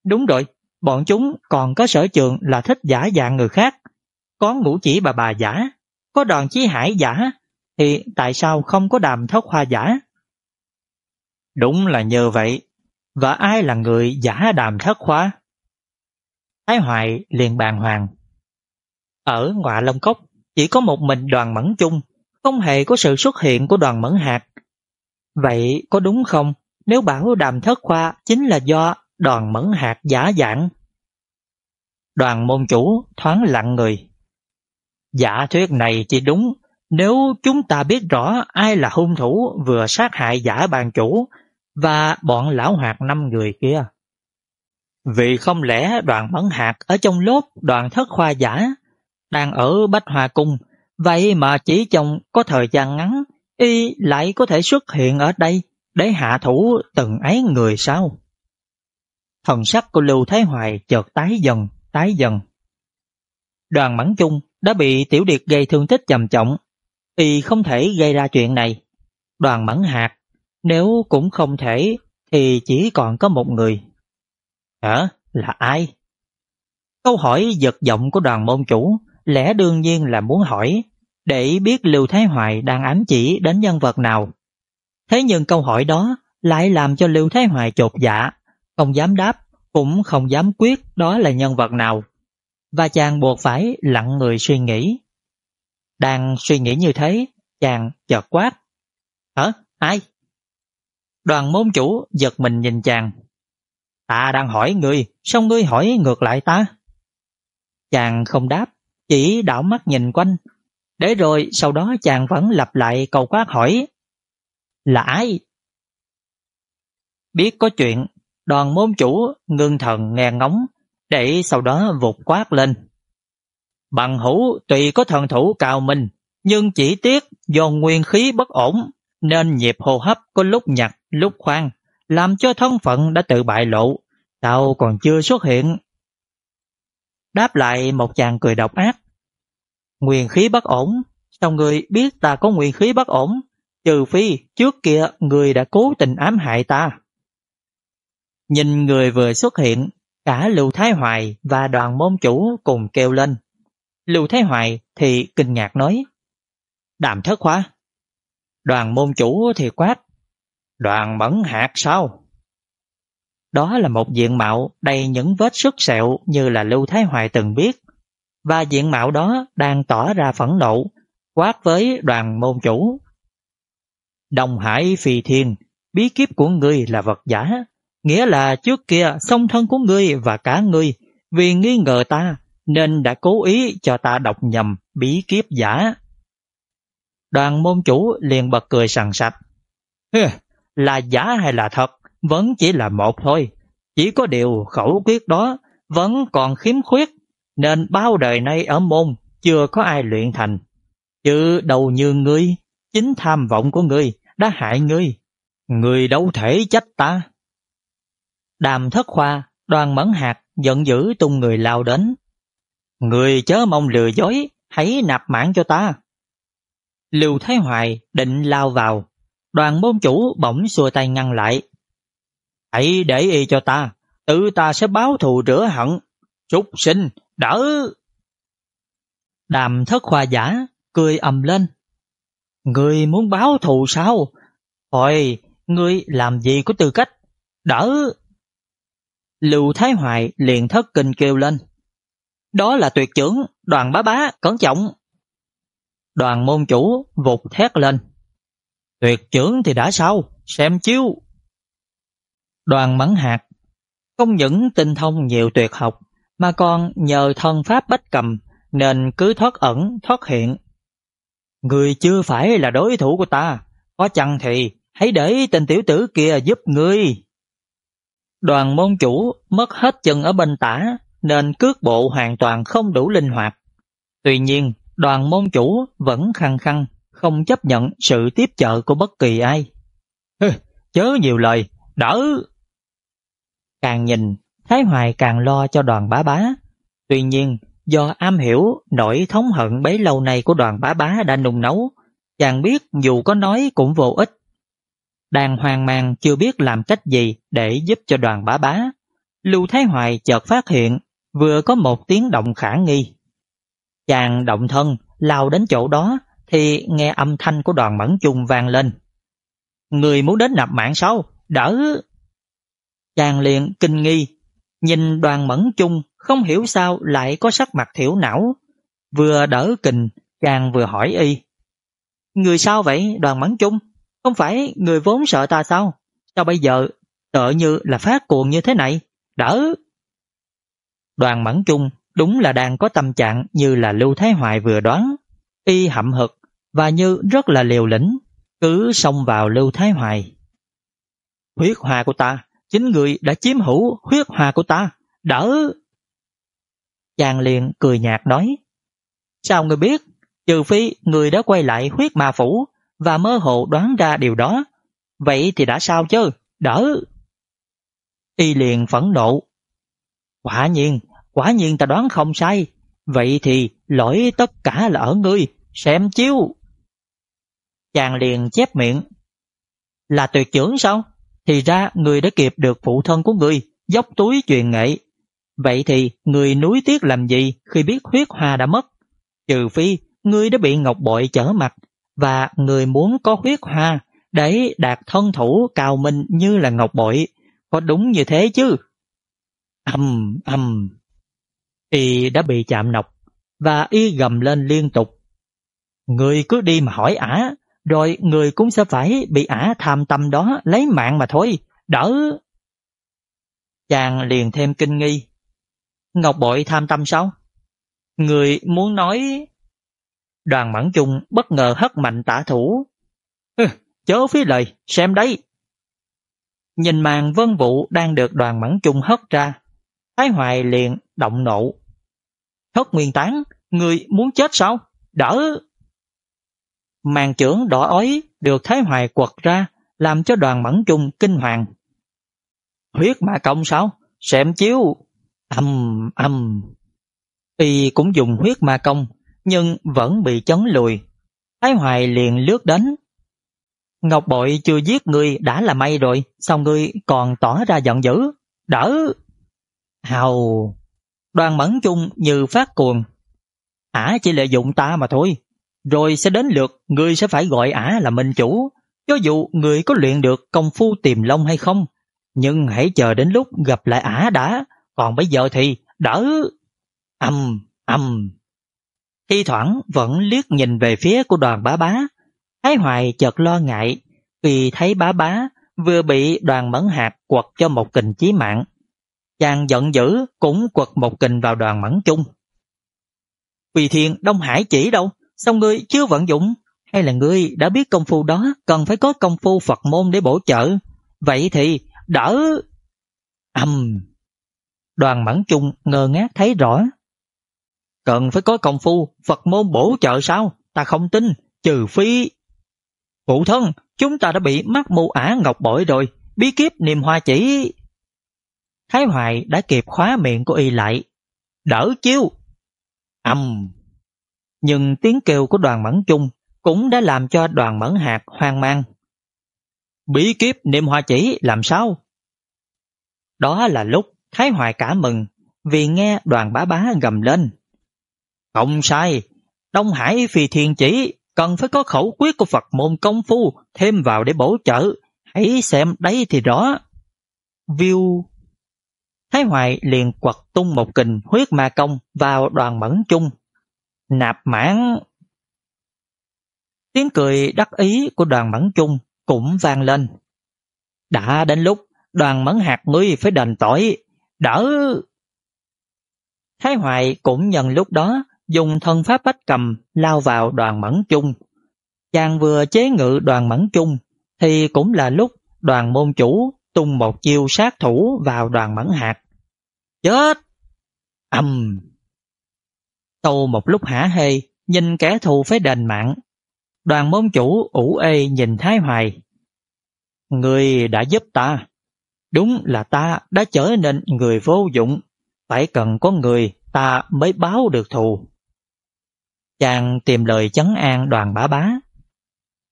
Đúng rồi, bọn chúng còn có sở trường là thích giả dạng người khác có ngũ chỉ bà bà giả, có đoàn chí hải giả, thì tại sao không có đàm thất hoa giả? Đúng là nhờ vậy. Và ai là người giả đàm thất hoa? Thái Hoài liền bàn hoàng. Ở ngọa Long Cốc, chỉ có một mình đoàn mẫn chung, không hề có sự xuất hiện của đoàn mẫn hạt. Vậy có đúng không nếu bảo đàm thất khoa chính là do đoàn mẫn hạt giả dạng? Đoàn môn chủ thoáng lặng người. Giả thuyết này chỉ đúng nếu chúng ta biết rõ ai là hung thủ vừa sát hại giả bàn chủ và bọn lão hạt năm người kia. Vì không lẽ đoàn mẫn hạt ở trong lốt đoàn thất khoa giả đang ở Bách Hoa Cung, vậy mà chỉ trong có thời gian ngắn, y lại có thể xuất hiện ở đây để hạ thủ từng ấy người sao? Thần sắc của Lưu Thái Hoài chợt tái dần, tái dần. Đoàn Mẫn Trung đã bị Tiểu Điệt gây thương tích trầm trọng, y không thể gây ra chuyện này. Đoàn Mẫn Hạt, nếu cũng không thể, thì chỉ còn có một người. Hả? Là ai? Câu hỏi giật giọng của đoàn môn chủ lẽ đương nhiên là muốn hỏi để biết Lưu Thái Hoài đang ám chỉ đến nhân vật nào. Thế nhưng câu hỏi đó lại làm cho Lưu Thái Hoài chột dạ, không dám đáp, cũng không dám quyết đó là nhân vật nào. Và chàng buộc phải lặng người suy nghĩ. Đang suy nghĩ như thế, chàng chợt quát. Hả? Ai? Đoàn môn chủ giật mình nhìn chàng. Ta đang hỏi người, sao ngươi hỏi ngược lại ta? Chàng không đáp, chỉ đảo mắt nhìn quanh. Để rồi sau đó chàng vẫn lặp lại câu quát hỏi. Là ai? Biết có chuyện, đoàn môn chủ ngưng thần nghe ngóng, để sau đó vụt quát lên. Bằng hữu tùy có thần thủ cao minh, nhưng chỉ tiếc do nguyên khí bất ổn, nên nhịp hô hấp có lúc nhặt, lúc khoan, làm cho thân phận đã tự bại lộ, Tao còn chưa xuất hiện. Đáp lại một chàng cười độc ác. Nguyên khí bất ổn, sao người biết ta có nguyên khí bất ổn, trừ phi trước kia người đã cố tình ám hại ta. Nhìn người vừa xuất hiện, cả Lưu Thái Hoài và đoàn môn chủ cùng kêu lên. Lưu Thái Hoài thì kinh ngạc nói, Đàm thất khóa. Đoàn môn chủ thì quát, đoàn mẫn hạt sao? Đó là một diện mạo đầy những vết sức sẹo như là Lưu Thái Hoài từng biết. Và diện mạo đó đang tỏ ra phẫn nộ, quát với đoàn môn chủ. Đồng Hải Phi Thiên, bí kíp của ngươi là vật giả, nghĩa là trước kia song thân của ngươi và cả ngươi vì nghi ngờ ta nên đã cố ý cho ta đọc nhầm bí kíp giả. Đoàn môn chủ liền bật cười sằng sạch. Là giả hay là thật? vẫn chỉ là một thôi. Chỉ có điều khẩu quyết đó vẫn còn khiếm khuyết, nên bao đời nay ở môn chưa có ai luyện thành. Chứ đầu như ngươi, chính tham vọng của ngươi đã hại ngươi. Ngươi đâu thể trách ta. Đàm thất khoa, đoàn mẫn hạt giận dữ tung người lao đến. Người chớ mong lừa dối, hãy nạp mạng cho ta. Lưu Thái Hoài định lao vào, đoàn môn chủ bỗng xua tay ngăn lại, Hãy để y cho ta, tự ta sẽ báo thù rửa hận. Trúc sinh, đỡ! Đàm thất khoa giả, cười ầm lên. Người muốn báo thù sao? thôi ngươi làm gì có tư cách? Đỡ! Lưu Thái Hoài liền thất kinh kêu lên. Đó là tuyệt trưởng, đoàn bá bá, cẩn trọng. Đoàn môn chủ vụt thét lên. Tuyệt trưởng thì đã sao? Xem chiếu! Đoàn mẫn hạt không những tinh thông nhiều tuyệt học mà còn nhờ thân pháp bách cầm nên cứ thoát ẩn thoát hiện. Người chưa phải là đối thủ của ta, có chăng thì hãy để tên tiểu tử kia giúp ngươi. Đoàn môn chủ mất hết chân ở bên tả nên cước bộ hoàn toàn không đủ linh hoạt. Tuy nhiên, đoàn môn chủ vẫn khăng khăng không chấp nhận sự tiếp trợ của bất kỳ ai. Hừ, chớ nhiều lời, đỡ! Càng nhìn, Thái Hoài càng lo cho đoàn bá bá. Tuy nhiên, do am hiểu nỗi thống hận bấy lâu nay của đoàn bá bá đã nung nấu, chàng biết dù có nói cũng vô ích. Đang hoang mang chưa biết làm cách gì để giúp cho đoàn bá bá. Lưu Thái Hoài chợt phát hiện vừa có một tiếng động khả nghi. Chàng động thân lao đến chỗ đó thì nghe âm thanh của đoàn mẫn chung vang lên. Người muốn đến nạp mạng sao? Đỡ! Chàng liền kinh nghi, nhìn đoàn mẫn chung không hiểu sao lại có sắc mặt thiểu não. Vừa đỡ kình, chàng vừa hỏi y. Người sao vậy đoàn mẫn chung? Không phải người vốn sợ ta sao? Sao bây giờ tự như là phát cuồng như thế này? Đỡ! Đoàn mẫn chung đúng là đang có tâm trạng như là Lưu Thái Hoài vừa đoán. Y hậm hực và như rất là liều lĩnh, cứ xông vào Lưu Thái Hoài. Huyết hòa của ta, chính người đã chiếm hữu huyết hòa của ta, đỡ! Chàng liền cười nhạt nói, sao người biết, trừ phi người đã quay lại huyết ma phủ và mơ hồ đoán ra điều đó, vậy thì đã sao chứ, đỡ! Y liền phẫn nộ, quả nhiên, quả nhiên ta đoán không sai, vậy thì lỗi tất cả là ở ngươi, xem chiếu. Chàng liền chép miệng. Là tuyệt trưởng sao? Thì ra người đã kịp được phụ thân của người, dốc túi truyền nghệ. Vậy thì người núi tiếc làm gì khi biết huyết hoa đã mất? Trừ phi người đã bị ngọc bội chở mặt và người muốn có huyết hoa để đạt thân thủ cao minh như là ngọc bội. Có đúng như thế chứ? Âm, âm. Y đã bị chạm nọc và y gầm lên liên tục. Người cứ đi mà hỏi ả, rồi người cũng sẽ phải bị ả tham tâm đó lấy mạng mà thôi, đỡ. Chàng liền thêm kinh nghi. Ngọc bội tham tâm sao? Người muốn nói... Đoàn mẫn trung bất ngờ hất mạnh tả thủ. Hừ, chớ phí lời, xem đấy. Nhìn màn vân vụ đang được đoàn mẫn trung hất ra. Thái Hoài liền động nộ. Hất nguyên tán, người muốn chết sao? Đỡ! Màn trưởng đỏ ói được Thái Hoài quật ra, làm cho đoàn mẫn trung kinh hoàng. Huyết mà công sao? Xem chiếu! Âm, âm! Y cũng dùng huyết ma công, nhưng vẫn bị chấn lùi. Thái Hoài liền lướt đến. Ngọc Bội chưa giết ngươi đã là may rồi, sao ngươi còn tỏ ra giận dữ? Đỡ! Hào! Đoàn mẫn chung như phát cuồng. Ả chỉ lợi dụng ta mà thôi. Rồi sẽ đến lượt người sẽ phải gọi ả là minh chủ. Cho dù người có luyện được công phu tìm long hay không. Nhưng hãy chờ đến lúc gặp lại ả đã. Còn bây giờ thì đỡ. Âm, âm. Thi thoảng vẫn liếc nhìn về phía của đoàn bá bá. Thái Hoài chợt lo ngại vì thấy bá bá vừa bị đoàn mẫn hạt quật cho một kình chí mạng. Chàng giận dữ cũng quật một kình vào đoàn mẫn chung. Vì thiền Đông Hải chỉ đâu, sao ngươi chưa vận dụng? Hay là ngươi đã biết công phu đó cần phải có công phu Phật môn để bổ trợ? Vậy thì đỡ... Âm... Đoàn mẫn chung ngờ ngác thấy rõ. Cần phải có công phu Phật môn bổ trợ sao? Ta không tin, trừ phi... Phụ thân, chúng ta đã bị mắc mù ả ngọc bội rồi, bí kiếp niềm hoa chỉ... Thái Hoài đã kịp khóa miệng của y lại. Đỡ chiêu! Âm! Nhưng tiếng kêu của đoàn mẫn chung cũng đã làm cho đoàn mẫn hạt hoang mang. Bí kiếp niệm hoa chỉ làm sao? Đó là lúc Thái Hoài cả mừng vì nghe đoàn bá bá gầm lên. Không sai, Đông Hải phi thiên chỉ cần phải có khẩu quyết của Phật môn công phu thêm vào để bổ trợ. Hãy xem đấy thì rõ. View Thái Hoài liền quật tung một kình huyết ma công vào đoàn mẫn chung. Nạp mãn Tiếng cười đắc ý của đoàn mẫn chung cũng vang lên. Đã đến lúc đoàn mẫn hạt ngươi phải đền tội, đỡ! Thái Hoài cũng nhận lúc đó dùng thân pháp bách cầm lao vào đoàn mẫn chung. Chàng vừa chế ngự đoàn mẫn chung thì cũng là lúc đoàn môn chủ tung một chiêu sát thủ vào đoàn mẫn hạt. Chết! Âm! Tâu một lúc hả hê, nhìn kẻ thù phải đền mạng. Đoàn môn chủ ủ ê nhìn Thái Hoài. Người đã giúp ta. Đúng là ta đã trở nên người vô dụng. Phải cần có người ta mới báo được thù. Chàng tìm lời chấn an đoàn bá bá.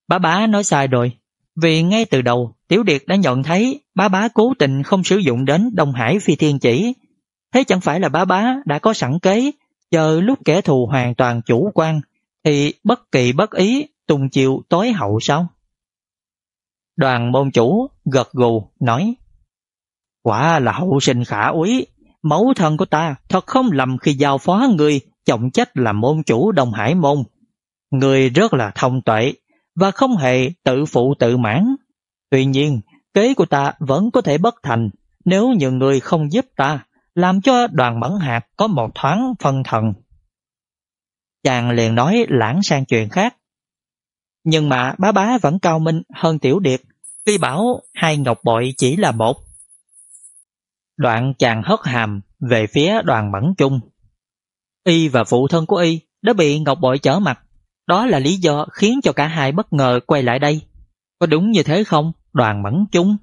Bá bá nói sai rồi. Vì ngay từ đầu, Tiểu Điệt đã nhận thấy bá bá cố tình không sử dụng đến Đông Hải Phi Thiên Chỉ Thế chẳng phải là bá bá đã có sẵn kế, chờ lúc kẻ thù hoàn toàn chủ quan, thì bất kỳ bất ý tung chiều tối hậu sao? Đoàn môn chủ gật gù nói Quả là hậu sinh khả úy, mẫu thân của ta thật không lầm khi giao phó người trọng trách là môn chủ Đông Hải Môn. Người rất là thông tuệ và không hề tự phụ tự mãn. Tuy nhiên, kế của ta vẫn có thể bất thành nếu nhiều người không giúp ta, làm cho đoàn mẫn hạt có một thoáng phân thần. Chàng liền nói lãng sang chuyện khác. Nhưng mà bá bá vẫn cao minh hơn tiểu điệp khi bảo hai ngọc bội chỉ là một. Đoạn chàng hất hàm về phía đoàn mẫn chung. Y và phụ thân của Y đã bị ngọc bội chở mặt. Đó là lý do khiến cho cả hai bất ngờ quay lại đây. Có đúng như thế không, đoàn mẫn chung?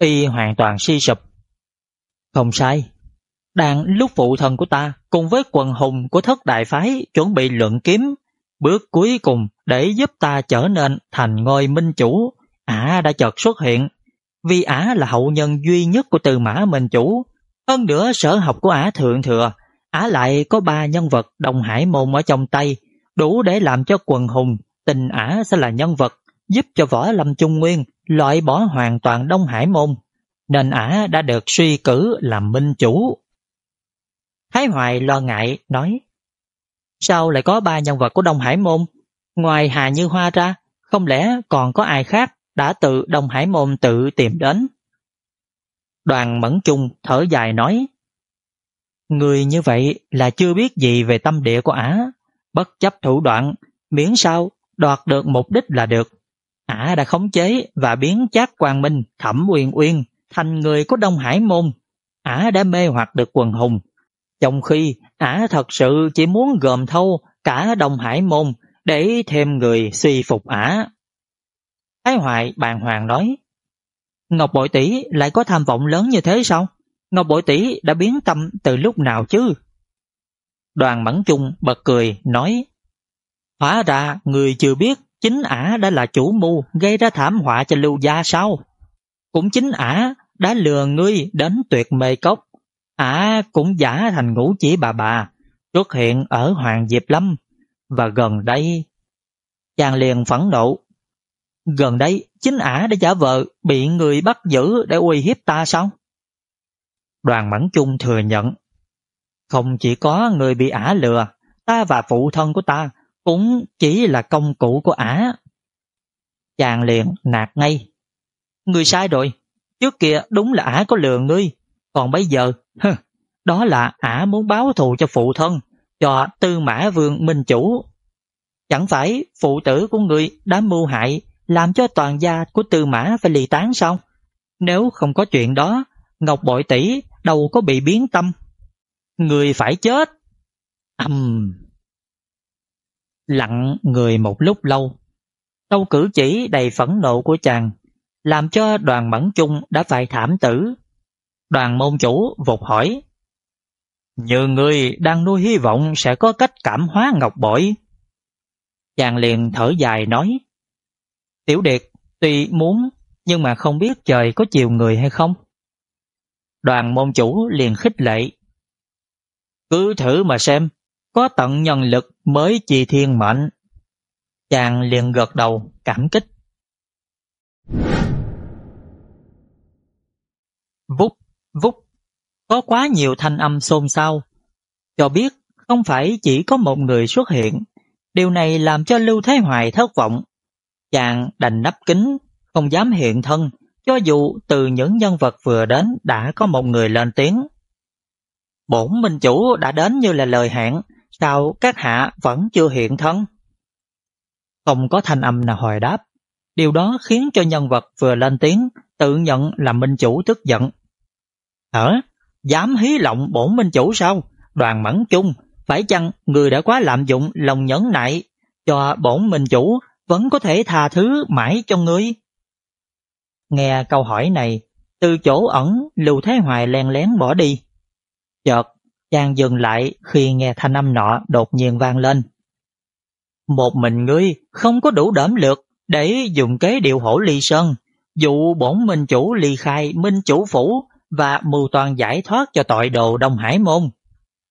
Y hoàn toàn suy sụp. Không sai. Đang lúc phụ thân của ta cùng với quần hùng của thất đại phái chuẩn bị lượng kiếm, bước cuối cùng để giúp ta trở nên thành ngôi minh chủ, ả đã chợt xuất hiện. Vì ả là hậu nhân duy nhất của từ mã minh chủ, hơn nữa sở học của ả thượng thừa, ả lại có ba nhân vật đồng hải môn ở trong tay, đủ để làm cho quần hùng tình ả sẽ là nhân vật giúp cho võ lâm trung nguyên loại bỏ hoàn toàn Đông Hải môn, nên ả đã được suy cử làm minh chủ. Thái Hoài lo ngại nói, sao lại có ba nhân vật của Đông Hải môn? Ngoài Hà Như Hoa ra, không lẽ còn có ai khác đã tự Đông Hải môn tự tìm đến? Đoàn Mẫn Trung thở dài nói, Người như vậy là chưa biết gì về tâm địa của ả, bất chấp thủ đoạn, miễn sao đoạt được mục đích là được. Ả đã khống chế và biến Trác Quang Minh, Thẩm Uyên Uyên thành người có Đông Hải môn. Ả đã mê hoặc được quần hùng, trong khi ả thật sự chỉ muốn gồm thâu cả Đông Hải môn để thêm người suy phục ả. Thái Hoài bàn hoàng nói, Ngọc Bội Tỷ lại có tham vọng lớn như thế sao? Ngọc Bội Tỷ đã biến tâm từ lúc nào chứ? Đoàn Mẫn Trung bật cười nói, Hóa ra người chưa biết chính ả đã là chủ mưu gây ra thảm họa cho lưu gia sao? Cũng chính ả đã lừa ngươi đến tuyệt mê cốc. Ả cũng giả thành ngũ chỉ bà bà, xuất hiện ở Hoàng Diệp Lâm. Và gần đây, chàng liền phẫn nộ. Gần đây, chính ả đã giả vợ bị người bắt giữ để uy hiếp ta sao? Đoàn Mẫn Trung thừa nhận. Không chỉ có người bị ả lừa, ta và phụ thân của ta cũng chỉ là công cụ của ả. Chàng liền nạt ngay. Người sai rồi, trước kia đúng là ả có lừa ngươi, còn bây giờ, hừ, đó là ả muốn báo thù cho phụ thân, cho tư mã vương minh chủ. Chẳng phải phụ tử của người đã mưu hại, làm cho toàn gia của tư mã phải lì tán sao? Nếu không có chuyện đó, Ngọc Bội Tỷ đâu có bị biến tâm. Người phải chết. Âm... Lặng người một lúc lâu. Câu cử chỉ đầy phẫn nộ của chàng, làm cho đoàn mẫn chung đã phải thảm tử. Đoàn môn chủ vụt hỏi Như người đang nuôi hy vọng sẽ có cách cảm hóa ngọc bội. Chàng liền thở dài nói, Tiểu Điệt, tuy muốn, nhưng mà không biết trời có chiều người hay không. Đoàn môn chủ liền khích lệ Cứ thử mà xem có tận nhân lực mới chi thiên mệnh. Chàng liền gật đầu, cảm kích. Vút, vút, có quá nhiều thanh âm xôn xao. Cho biết không phải chỉ có một người xuất hiện. Điều này làm cho Lưu Thế Hoài thất vọng. Chàng đành nắp kính, không dám hiện thân, cho dù từ những nhân vật vừa đến đã có một người lên tiếng. Bổn minh chủ đã đến như là lời hẹn, Sao các hạ vẫn chưa hiện thân? Không có thanh âm nào hồi đáp. Điều đó khiến cho nhân vật vừa lên tiếng tự nhận là minh chủ tức giận. Hả? Dám hí lộng bổn minh chủ sao? Đoàn mẫn chung, phải chăng người đã quá lạm dụng lòng nhẫn nại cho bổn minh chủ vẫn có thể tha thứ mãi cho ngươi? Nghe câu hỏi này, từ chỗ ẩn Lưu thái Hoài len lén bỏ đi. Chợt Chàng dừng lại khi nghe thanh âm nọ đột nhiên vang lên. Một mình ngươi không có đủ đảm lược để dùng kế điều hổ ly sơn, dụ bổn minh chủ ly khai minh chủ phủ và mưu toàn giải thoát cho tội đồ Đông Hải Môn.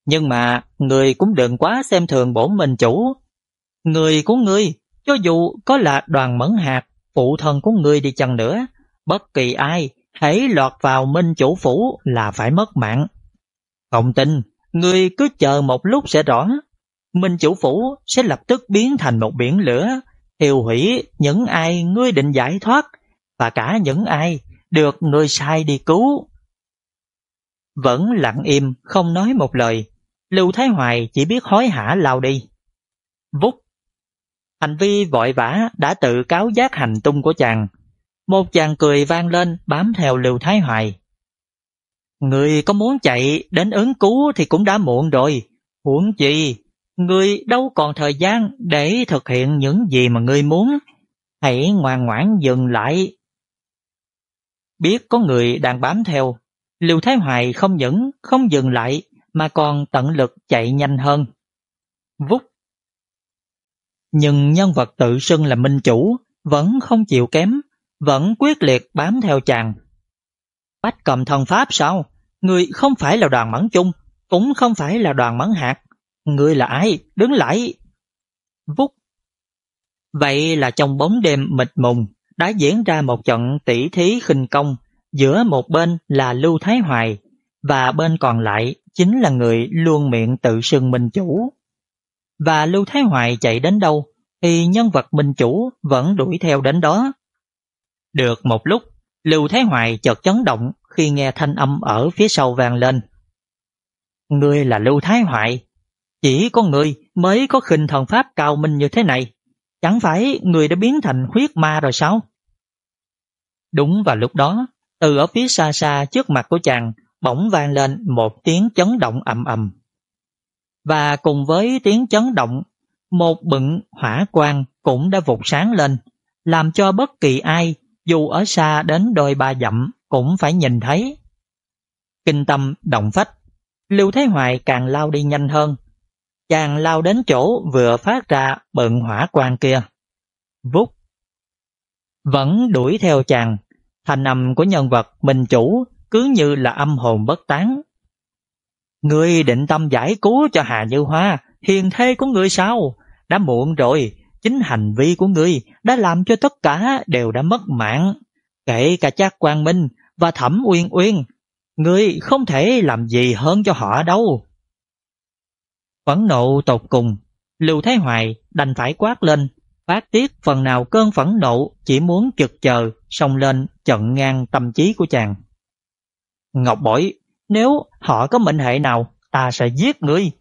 Nhưng mà người cũng đừng quá xem thường bổn minh chủ, Người của ngươi, cho dù có là đoàn mẫn hạt, phụ thân của ngươi đi chăng nữa, bất kỳ ai hãy lọt vào minh chủ phủ là phải mất mạng. Không tin, ngươi cứ chờ một lúc sẽ rõ. Minh chủ phủ sẽ lập tức biến thành một biển lửa, thiêu hủy những ai ngươi định giải thoát và cả những ai được ngươi sai đi cứu. Vẫn lặng im, không nói một lời, Lưu Thái Hoài chỉ biết hối hả lao đi. Vút! Hành vi vội vã đã tự cáo giác hành tung của chàng. Một chàng cười vang lên bám theo Lưu Thái Hoài. Người có muốn chạy đến ứng cứu thì cũng đã muộn rồi. Huống gì, người đâu còn thời gian để thực hiện những gì mà người muốn. Hãy ngoan ngoãn dừng lại. Biết có người đang bám theo, Lưu Thái Hoài không những không dừng lại mà còn tận lực chạy nhanh hơn. Vút! Nhưng nhân vật tự xưng là minh chủ vẫn không chịu kém, vẫn quyết liệt bám theo chàng. Bách cầm thần pháp sao? Người không phải là đoàn mẫn chung, cũng không phải là đoàn mẫn hạt. Người là ai? Đứng lại! Vút! Vậy là trong bóng đêm mịt mùng đã diễn ra một trận tỷ thí khinh công giữa một bên là Lưu Thái Hoài và bên còn lại chính là người luôn miệng tự xưng minh chủ. Và Lưu Thái Hoài chạy đến đâu thì nhân vật minh chủ vẫn đuổi theo đến đó. Được một lúc, Lưu Thái Hoài chợt chấn động khi nghe thanh âm ở phía sau vang lên. Ngươi là Lưu Thái Hoài, chỉ có người mới có khinh thần pháp cao minh như thế này. Chẳng phải người đã biến thành huyết ma rồi sao? Đúng vào lúc đó, từ ở phía xa xa trước mặt của chàng bỗng vang lên một tiếng chấn động ầm ầm. Và cùng với tiếng chấn động, một bựng hỏa quang cũng đã vụt sáng lên, làm cho bất kỳ ai dù ở xa đến đôi ba dặm cũng phải nhìn thấy. Kinh tâm động phách, Lưu Thế Hoài càng lao đi nhanh hơn. Chàng lao đến chỗ vừa phát ra bận hỏa quang kia. Vút. Vẫn đuổi theo chàng, thành âm của nhân vật mình chủ cứ như là âm hồn bất tán. Ngươi định tâm giải cứu cho Hà Như Hoa, hiền thê của ngươi sao? Đã muộn rồi, chính hành vi của ngươi đã làm cho tất cả đều đã mất mạng. Kể cả Trác Quang Minh và Thẩm Uyên Uyên, ngươi không thể làm gì hơn cho họ đâu. Phẫn nộ tột cùng, Lưu Thái Hoài đành phải quát lên, phát tiết phần nào cơn phẫn nộ chỉ muốn trực chờ, xông lên chặn ngang tâm trí của chàng. Ngọc Bội, nếu họ có mệnh hệ nào, ta sẽ giết ngươi.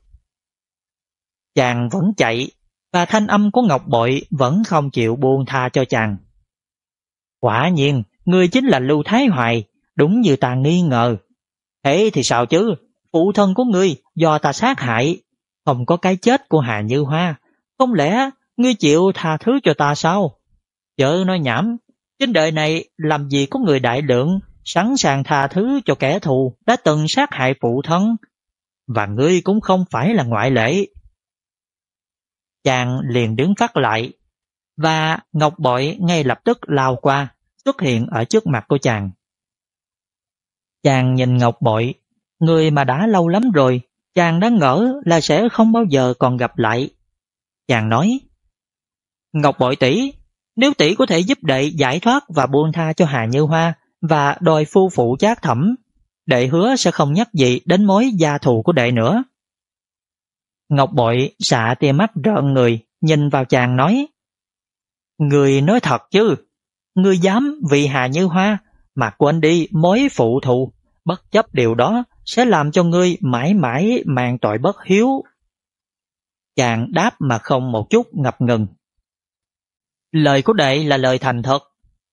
Chàng vẫn chạy, và thanh âm của Ngọc Bội vẫn không chịu buông tha cho chàng. Quả nhiên, người chính là Lưu Thái Hoài, đúng như ta nghi ngờ. Thế thì sao chứ, phụ thân của ngươi do ta sát hại, không có cái chết của Hà Như Hoa, không lẽ ngươi chịu tha thứ cho ta sao? Chớ nói nhảm, trên đời này làm gì có người đại lượng sẵn sàng tha thứ cho kẻ thù đã từng sát hại phụ thân, và ngươi cũng không phải là ngoại lệ. Chàng liền đứng phát lại, và Ngọc Bội ngay lập tức lao qua, xuất hiện ở trước mặt của chàng. Chàng nhìn Ngọc Bội, người mà đã lâu lắm rồi, chàng đã ngỡ là sẽ không bao giờ còn gặp lại. Chàng nói, Ngọc Bội tỷ, nếu tỷ có thể giúp đệ giải thoát và buông tha cho Hà Như Hoa, và đòi phu phụ chát thẩm. Đệ hứa sẽ không nhắc gì đến mối gia thù của đệ nữa. Ngọc Bội xạ tia mắt rợn người, nhìn vào chàng nói Người nói thật chứ, người dám vì Hà Như Hoa mà quên đi mối phụ thù, bất chấp điều đó sẽ làm cho ngươi mãi mãi mang tội bất hiếu. Chàng đáp mà không một chút ngập ngừng. Lời của đệ là lời thành thật,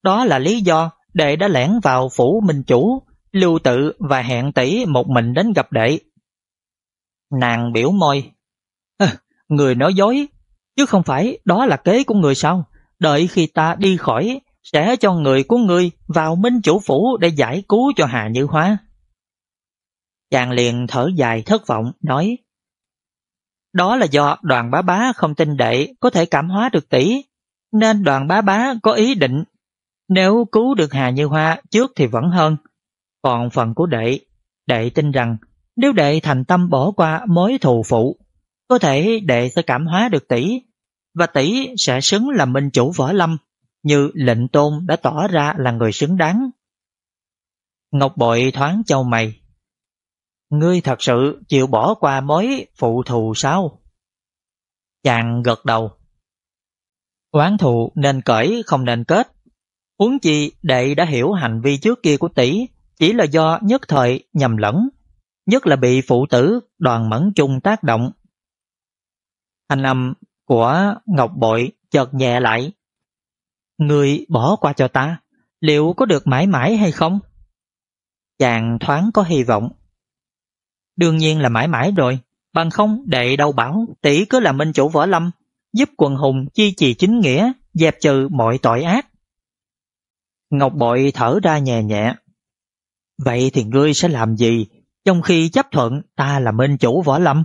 đó là lý do đệ đã lẻn vào phủ minh chủ, lưu tự và hẹn tỷ một mình đến gặp đệ. Nàng biểu môi, người nói dối, chứ không phải đó là kế của người sao? Đợi khi ta đi khỏi, sẽ cho người của ngươi vào minh chủ phủ để giải cứu cho Hà Như Hoa. Chàng liền thở dài thất vọng, nói Đó là do đoàn bá bá không tin đệ có thể cảm hóa được tỷ, nên đoàn bá bá có ý định nếu cứu được Hà Như Hoa trước thì vẫn hơn. Còn phần của đệ, đệ tin rằng nếu đệ thành tâm bỏ qua mối thù phụ, có thể đệ sẽ cảm hóa được tỷ. và tỷ sẽ xứng làm minh chủ võ lâm, như lệnh tôn đã tỏ ra là người xứng đáng. Ngọc Bội thoáng châu mày. Ngươi thật sự chịu bỏ qua mối phụ thù sao? Chàng gật đầu. Oán thù nên cởi không nên kết. Huống chi đệ đã hiểu hành vi trước kia của tỷ chỉ là do nhất thời nhầm lẫn, nhất là bị phụ tử đoàn mẫn chung tác động. Thanh âm của Ngọc Bội chợt nhẹ lại. Người bỏ qua cho ta, liệu có được mãi mãi hay không? Chàng thoáng có hy vọng. Đương nhiên là mãi mãi rồi, bằng không đệ đâu bảo tỷ cứ làm minh chủ võ lâm, giúp quần hùng chi trì chính nghĩa, dẹp trừ mọi tội ác. Ngọc Bội thở ra nhẹ nhẹ. Vậy thì ngươi sẽ làm gì trong khi chấp thuận ta là minh chủ võ lâm?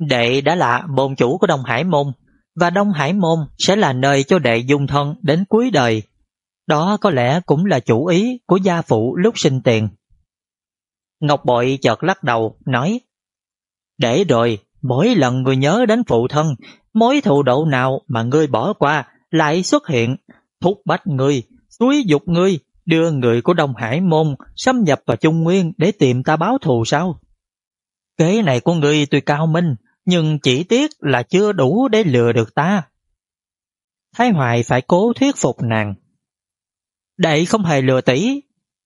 Đệ đã là môn chủ của Đông Hải Môn và Đông Hải Môn sẽ là nơi cho đệ dung thân đến cuối đời. Đó có lẽ cũng là chủ ý của gia phụ lúc sinh tiền. Ngọc Bội chợt lắc đầu, nói Để rồi, mỗi lần người nhớ đến phụ thân, mối thù độ nào mà ngươi bỏ qua lại xuất hiện, thúc bách ngươi, suối dục ngươi, đưa người của Đông Hải Môn xâm nhập vào Trung Nguyên để tìm ta báo thù sao? Kế này của ngươi tuy cao minh, nhưng chỉ tiếc là chưa đủ để lừa được ta. Thái Hoài phải cố thuyết phục nàng. Đệ không hề lừa tỷ,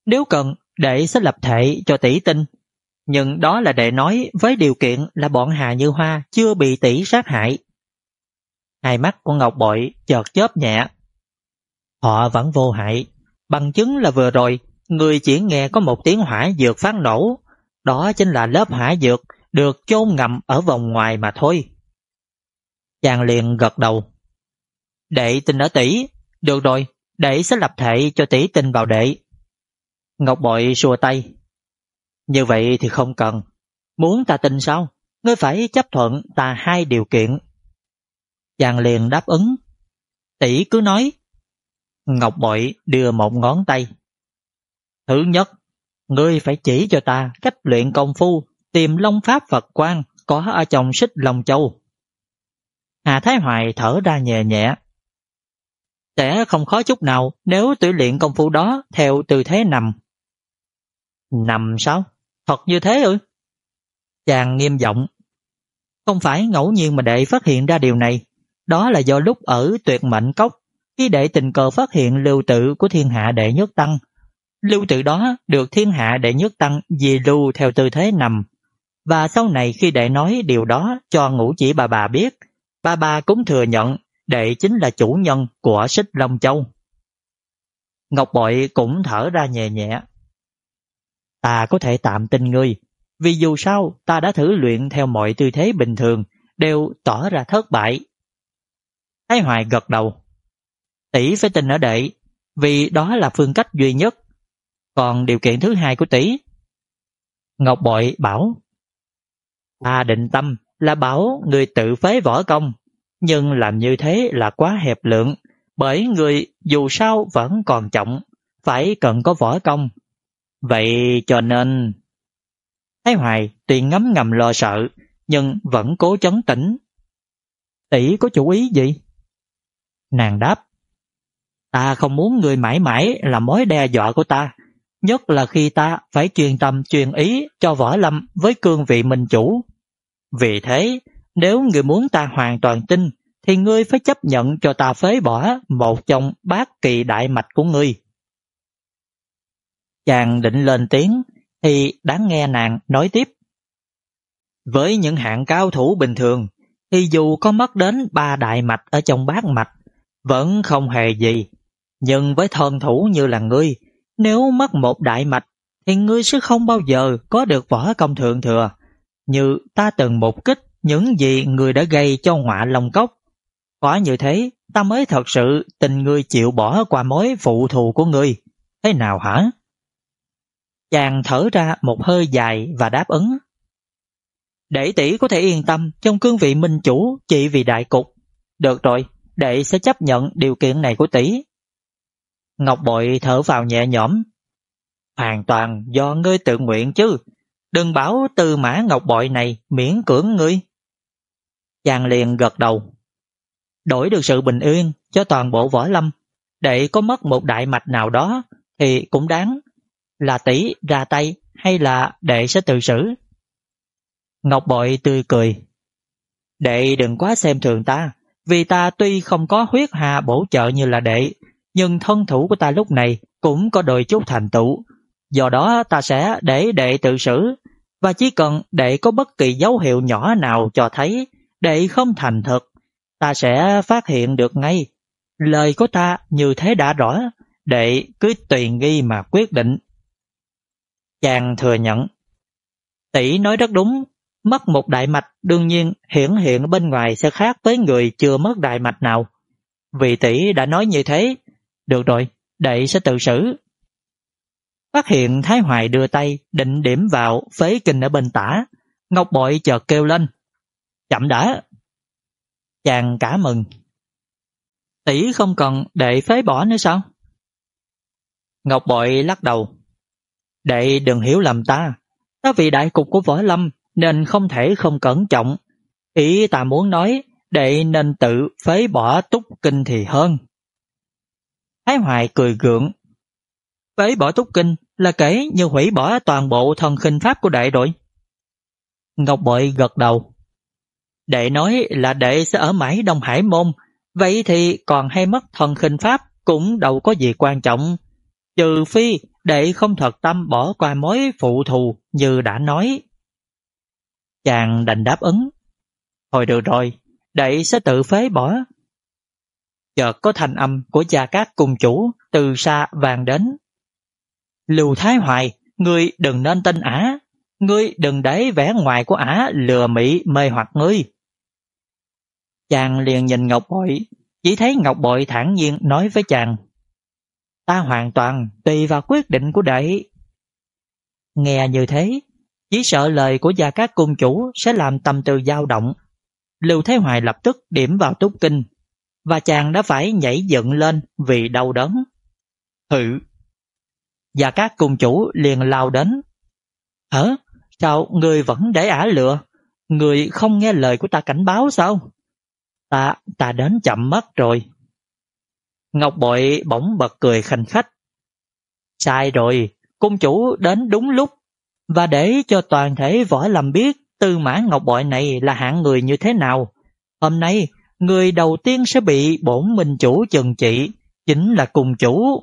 nếu cần đệ sẽ lập thệ cho tỷ tin. Nhưng đó là đệ nói với điều kiện là bọn Hà Như Hoa chưa bị tỷ sát hại. Hai mắt của Ngọc Bội chợt chớp nhẹ. Họ vẫn vô hại, bằng chứng là vừa rồi người chỉ nghe có một tiếng hỏa dược phát nổ. Đó chính là lớp hỏa dược được chôn ngầm ở vòng ngoài mà thôi. Chàng liền gật đầu. Đệ tin ở tỷ, được rồi, đệ sẽ lập thệ cho tỷ tin vào đệ. Ngọc Bội xua tay. Như vậy thì không cần. Muốn ta tin sao? Ngươi phải chấp thuận ta hai điều kiện. Chàng liền đáp ứng. Tỷ cứ nói. Ngọc Bội đưa một ngón tay. Thứ nhất, ngươi phải chỉ cho ta cách luyện công phu tìm long pháp Phật quan có ở trong xích Long Châu. Hà Thái Hoài thở ra nhẹ nhẹ. Sẽ không khó chút nào nếu tự luyện công phu đó theo tư thế nằm. Nằm sao? Thật như thế ư? Chàng nghiêm giọng. Không phải ngẫu nhiên mà đệ phát hiện ra điều này. Đó là do lúc ở tuyệt mệnh cốc, khi đệ tình cờ phát hiện lưu tự của thiên hạ đệ nhất tăng. Lưu tự đó được thiên hạ đệ nhất tăng di lưu theo tư thế nằm và sau này khi đệ nói điều đó cho ngũ chỉ bà bà biết, bà bà cũng thừa nhận đệ chính là chủ nhân của xích Long Châu. Ngọc Bội cũng thở ra nhẹ nhẹ. Ta có thể tạm tin ngươi, vì dù sao ta đã thử luyện theo mọi tư thế bình thường, đều tỏ ra thất bại. Thái Hoài gật đầu. Tỷ phải tin ở đệ, vì đó là phương cách duy nhất. Còn điều kiện thứ hai của tỷ. Ngọc Bội bảo Ta định tâm là bảo người tự phế võ công, nhưng làm như thế là quá hẹp lượng, bởi người dù sao vẫn còn trọng, phải cần có võ công. Vậy cho nên... Thái Hoài tuy ngấm ngầm lo sợ, nhưng vẫn cố chấn tĩnh. Tỷ có chủ ý gì? Nàng đáp, ta không muốn người mãi mãi là mối đe dọa của ta, nhất là khi ta phải truyền tâm truyền ý cho võ lâm với cương vị minh chủ. Vì thế, nếu người muốn ta hoàn toàn tin, thì ngươi phải chấp nhận cho ta phế bỏ một trong bát kỳ đại mạch của ngươi. Chàng định lên tiếng, thì đáng nghe nàng nói tiếp. Với những hạng cao thủ bình thường, thì dù có mất đến ba đại mạch ở trong bát mạch, vẫn không hề gì. Nhưng với thân thủ như là ngươi, nếu mất một đại mạch, thì ngươi sẽ không bao giờ có được võ công thượng thừa, như ta từng một kích những gì người đã gây cho họa lòng cốc. Có như thế, ta mới thật sự tình ngươi chịu bỏ qua mối phụ thù của ngươi. Thế nào hả? Chàng thở ra một hơi dài và đáp ứng. Để tỷ có thể yên tâm trong cương vị minh chủ chỉ vì đại cục. Được rồi, đệ sẽ chấp nhận điều kiện này của tỷ. Ngọc Bội thở vào nhẹ nhõm. Hoàn toàn do ngươi tự nguyện chứ, Đừng bảo từ mã ngọc bội này miễn cưỡng ngươi. Chàng liền gật đầu. đổi được sự bình yên cho toàn bộ võ lâm, để có mất một đại mạch nào đó thì cũng đáng. Là tỷ ra tay hay là đệ sẽ tự xử? Ngọc Bội tươi cười. Đệ đừng quá xem thường ta, vì ta tuy không có huyết hà bổ trợ như là đệ, nhưng thân thủ của ta lúc này cũng có đôi chút thành tựu. Do đó ta sẽ để đệ tự xử, và chỉ cần đệ có bất kỳ dấu hiệu nhỏ nào cho thấy đệ không thành thật, ta sẽ phát hiện được ngay. Lời của ta như thế đã rõ, đệ cứ tùy nghi mà quyết định. Chàng thừa nhận. Tỷ nói rất đúng, mất một đại mạch đương nhiên hiển hiện bên ngoài sẽ khác với người chưa mất đại mạch nào. Vì tỷ đã nói như thế, được rồi, đệ sẽ tự xử. Phát hiện Thái Hoài đưa tay định điểm vào phế kinh ở bên tả, Ngọc Bội chợt kêu lên. Chậm đã. Chàng cả mừng. Tỷ không cần đệ phế bỏ nữa sao? Ngọc Bội lắc đầu. Đệ đừng hiểu lầm ta, ta vì đại cục của võ lâm nên không thể không cẩn trọng. Ý ta muốn nói, đệ nên tự phế bỏ túc kinh thì hơn. Thái Hoài cười gượng. Phế bỏ túc kinh là kể như hủy bỏ toàn bộ thần khinh pháp của đệ rồi. Ngọc Bội gật đầu. Đệ nói là đệ sẽ ở mãi Đông Hải Môn, vậy thì còn hay mất thần khinh pháp cũng đâu có gì quan trọng. Trừ phi đệ không thật tâm bỏ qua mối phụ thù như đã nói. Chàng đành đáp ứng. Thôi được rồi, đệ sẽ tự phế bỏ. Chợt có thanh âm của gia cát cùng chủ từ xa vàng đến. Lưu Thái Hoài, ngươi đừng nên tin ả, ngươi đừng để vẻ ngoài của ả lừa mị mê hoặc ngươi. Chàng liền nhìn Ngọc Bội, chỉ thấy Ngọc Bội thản nhiên nói với chàng. Ta hoàn toàn tùy vào quyết định của đệ. Nghe như thế, chỉ sợ lời của gia các cung chủ sẽ làm tâm tư dao động. Lưu Thế Hoài lập tức điểm vào túc kinh, và chàng đã phải nhảy dựng lên vì đau đớn. Hự! Và các cung chủ liền lao đến. Hả? Sao người vẫn để ả lựa? Người không nghe lời của ta cảnh báo sao? Ta, ta đến chậm mất rồi. Ngọc Bội bỗng bật cười khanh khách. Sai rồi, cung chủ đến đúng lúc và để cho toàn thể võ lâm biết Tư Mã Ngọc Bội này là hạng người như thế nào. Hôm nay, người đầu tiên sẽ bị bổn minh chủ chừng trị, chính là cùng chủ.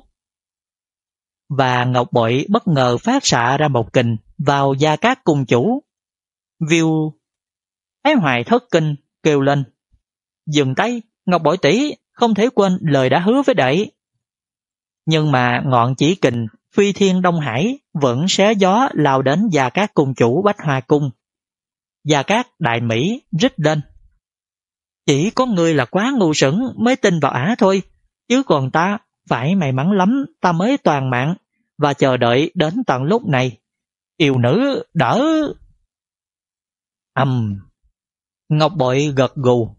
Và Ngọc Bội bất ngờ phát xạ ra một kình vào gia cát cùng chủ. View Thái Hoài thất kinh, kêu lên. Dừng tay, Ngọc Bội tỷ không thể quên lời đã hứa với đệ. Nhưng mà ngọn chỉ kình phi thiên Đông Hải vẫn xé gió lao đến Gia Cát Cung chủ Bách Hoa Cung. Gia Cát Đại Mỹ rít lên. Chỉ có người là quá ngu sững mới tin vào ả thôi, chứ còn ta phải may mắn lắm ta mới toàn mạng và chờ đợi đến tận lúc này. Yêu nữ đỡ. Âm. Ngọc Bội gật gù.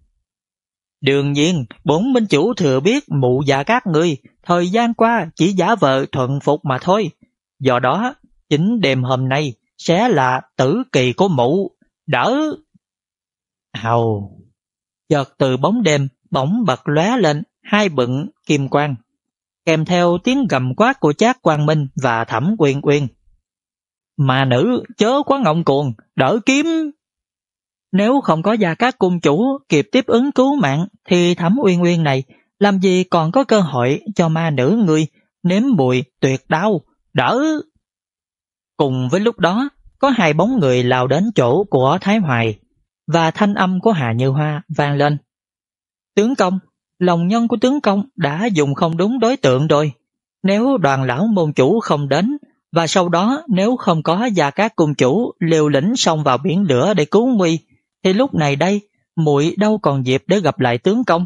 Đương nhiên, bốn minh chủ thừa biết mụ già các ngươi thời gian qua chỉ giả vờ thuận phục mà thôi. Do đó, chính đêm hôm nay sẽ là tử kỳ của mụ, đỡ. hầu Chợt từ bóng đêm bỗng bật lóe lên hai bựng kim quang, kèm theo tiếng gầm quát của Trác Quang Minh và Thẩm Quyên Quyên. Mà nữ chớ quá ngọng cuồng, đỡ kiếm! Nếu không có gia các cung chủ kịp tiếp ứng cứu mạng thì Thẩm Uyên Uyên này làm gì còn có cơ hội cho ma nữ người nếm mùi tuyệt đau, đỡ. Cùng với lúc đó, có hai bóng người lao đến chỗ của Thái Hoài và thanh âm của Hà Như Hoa vang lên. Tướng công, lòng nhân của tướng công đã dùng không đúng đối tượng rồi. Nếu đoàn lão môn chủ không đến và sau đó nếu không có gia các cung chủ liều lĩnh xông vào biển lửa để cứu nguy thì lúc này đây muội đâu còn dịp để gặp lại tướng công.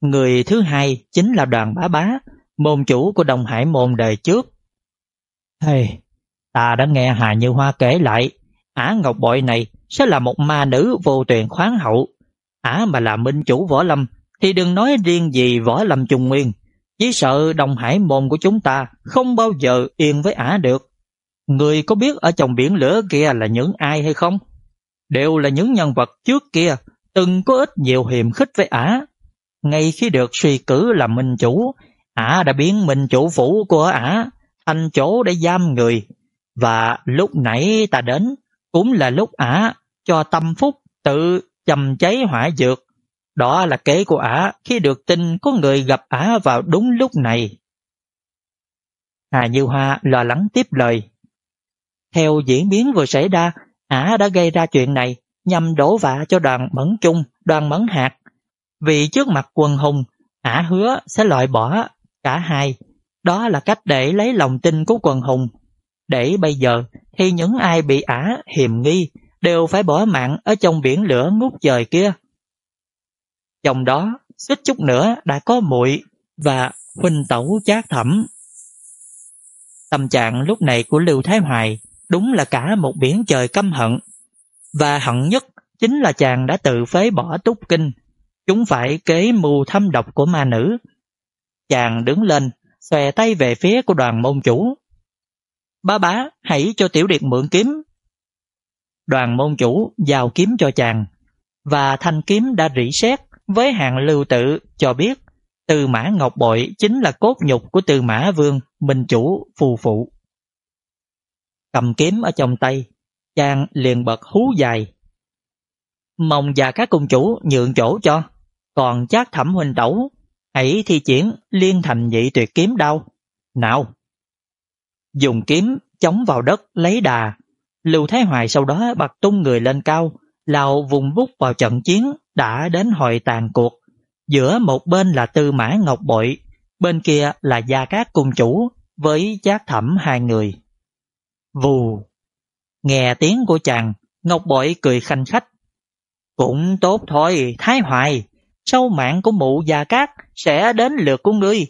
Người thứ hai chính là đoàn bá bá, môn chủ của đồng Hải môn đời trước. Hey, ta đã nghe Hà Như Hoa kể lại, Ả Ngọc Bội này sẽ là một ma nữ vô tuyển khoáng hậu. Ả mà là minh chủ võ lâm thì đừng nói riêng gì võ lâm trung nguyên. Chỉ sợ đồng Hải môn của chúng ta không bao giờ yên với Ả được. Người có biết ở trong biển lửa kia là những ai hay không? Đều là những nhân vật trước kia từng có ít nhiều hiềm khích với ả. Ngay khi được suy cử làm minh chủ, ả đã biến minh chủ phủ của ả thành chỗ để giam người. Và lúc nãy ta đến cũng là lúc ả cho tâm phúc tự chầm cháy hỏa dược. Đó là kế của ả khi được tin có người gặp ả vào đúng lúc này. Hà Như Hoa lo lắng tiếp lời. Theo diễn biến vừa xảy ra, ả đã gây ra chuyện này nhằm đổ vạ cho đoàn Mẫn Trung, đoàn Mẫn Hạt. Vì trước mặt quần hùng, ả hứa sẽ loại bỏ cả hai. Đó là cách để lấy lòng tin của quần hùng. Để bây giờ thì những ai bị ả hiềm nghi đều phải bỏ mạng ở trong biển lửa ngút trời kia. Trong đó, suýt chút nữa đã có muội và huynh tẩu chát thẩm. Tâm trạng lúc này của Lưu Thái Hoài đúng là cả một biển trời căm hận. Và hận nhất chính là chàng đã tự phế bỏ túc kinh. Chúng phải kế mưu thâm độc của ma nữ. Chàng đứng lên, xòe tay về phía của đoàn môn chủ. Ba bá, hãy cho tiểu điệt mượn kiếm. Đoàn môn chủ giao kiếm cho chàng, và thanh kiếm đã rỉ sét với hàng lưu tự cho biết từ mã ngọc bội chính là cốt nhục của từ mã vương, minh chủ, phù phụ. Cầm kiếm ở trong tay, chàng liền bật hú dài. Mong và các cung chủ nhượng chỗ cho, còn chát thẩm huynh tẩu, hãy thi triển liên thành nhị tuyệt kiếm đau. Nào! Dùng kiếm chống vào đất lấy đà, Lưu Thái Hoài sau đó bật tung người lên cao, lao vùng bút vào trận chiến đã đến hồi tàn cuộc. Giữa một bên là Tư Mã Ngọc Bội, bên kia là Gia Cát Cung Chủ với chát thẩm hai người. Vù! Nghe tiếng của chàng, Ngọc Bội cười khanh khách. Cũng tốt thôi, Thái Hoài, sau mạng của mụ Gia Cát sẽ đến lượt của ngươi,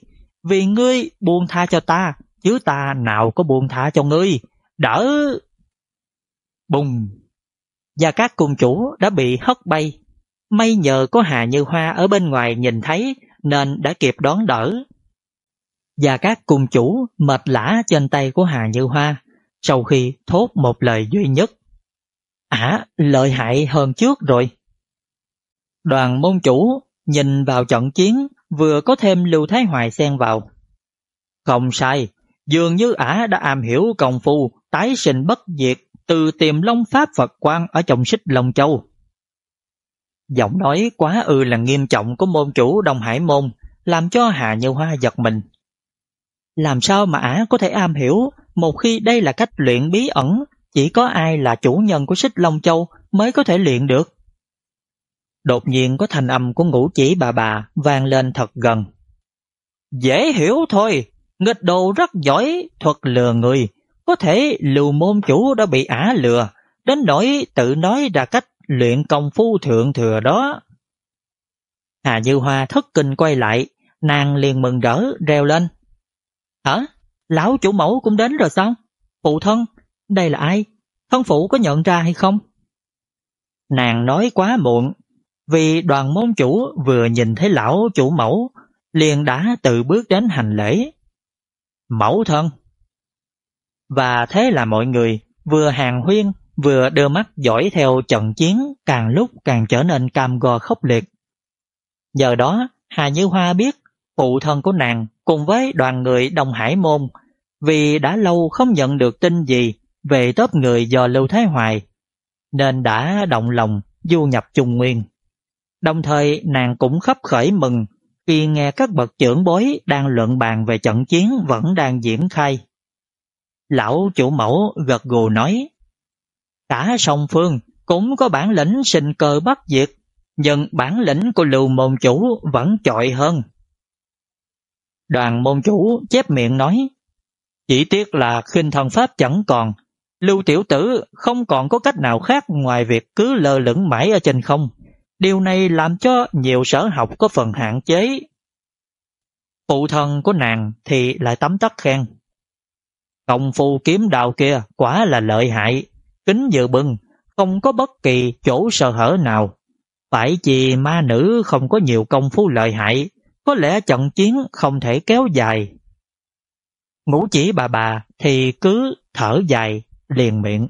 vì ngươi buông tha cho ta, chứ ta nào có buồn thả cho ngươi. Đỡ! Bùng! và các Cung Chủ đã bị hất bay May nhờ có Hà Như Hoa ở bên ngoài nhìn thấy nên đã kịp đón đỡ. Và các cung chủ mệt lã trên tay của Hà Như Hoa sau khi thốt một lời duy nhất. À, lợi hại hơn trước rồi. Đoàn môn chủ nhìn vào trận chiến vừa có thêm Lưu Thái Hoài xen vào. Không sai, dường như ả đã am hiểu công phu tái sinh bất diệt từ tiềm long pháp Phật quan ở trong xích Long Châu. Giọng nói quá ư là nghiêm trọng của môn chủ Đông Hải Môn, làm cho Hà Như Hoa giật mình. Làm sao mà ả có thể am hiểu một khi đây là cách luyện bí ẩn, chỉ có ai là chủ nhân của xích Long Châu mới có thể luyện được. Đột nhiên có thành âm của ngũ chỉ bà bà vang lên thật gần. Dễ hiểu thôi, nghịch đồ rất giỏi thuật lừa người, có thể lưu môn chủ đã bị ả lừa, đến nỗi tự nói ra cách luyện công phu thượng thừa đó. Hà Như Hoa thất kinh quay lại, nàng liền mừng rỡ reo lên. Hả? Lão chủ mẫu cũng đến rồi sao? Phụ thân, đây là ai? Thân phụ có nhận ra hay không? Nàng nói quá muộn, vì đoàn môn chủ vừa nhìn thấy lão chủ mẫu, liền đã tự bước đến hành lễ. Mẫu thân. Và thế là mọi người vừa hàng huyên vừa đưa mắt dõi theo trận chiến càng lúc càng trở nên cam go khốc liệt. Giờ đó, Hà Như Hoa biết phụ thân của nàng cùng với đoàn người Đông Hải Môn vì đã lâu không nhận được tin gì về tớp người do Lưu Thái Hoài, nên đã động lòng du nhập Trung Nguyên. Đồng thời nàng cũng khắp khởi mừng khi nghe các bậc trưởng bối đang luận bàn về trận chiến vẫn đang diễn khai. Lão chủ mẫu gật gù nói Cả song phương cũng có bản lĩnh sinh cơ bắt diệt, nhưng bản lĩnh của lưu môn chủ vẫn trội hơn. Đoàn môn chủ chép miệng nói, chỉ tiếc là khinh thần pháp chẳng còn, lưu tiểu tử không còn có cách nào khác ngoài việc cứ lơ lửng mãi ở trên không. Điều này làm cho nhiều sở học có phần hạn chế. Phụ thân của nàng thì lại tấm tắc khen. Công phu kiếm đạo kia quả là lợi hại, kính dự bừng, không có bất kỳ chỗ sơ hở nào. Phải chỉ ma nữ không có nhiều công phu lợi hại, có lẽ trận chiến không thể kéo dài. Ngũ chỉ bà bà thì cứ thở dài, liền miệng.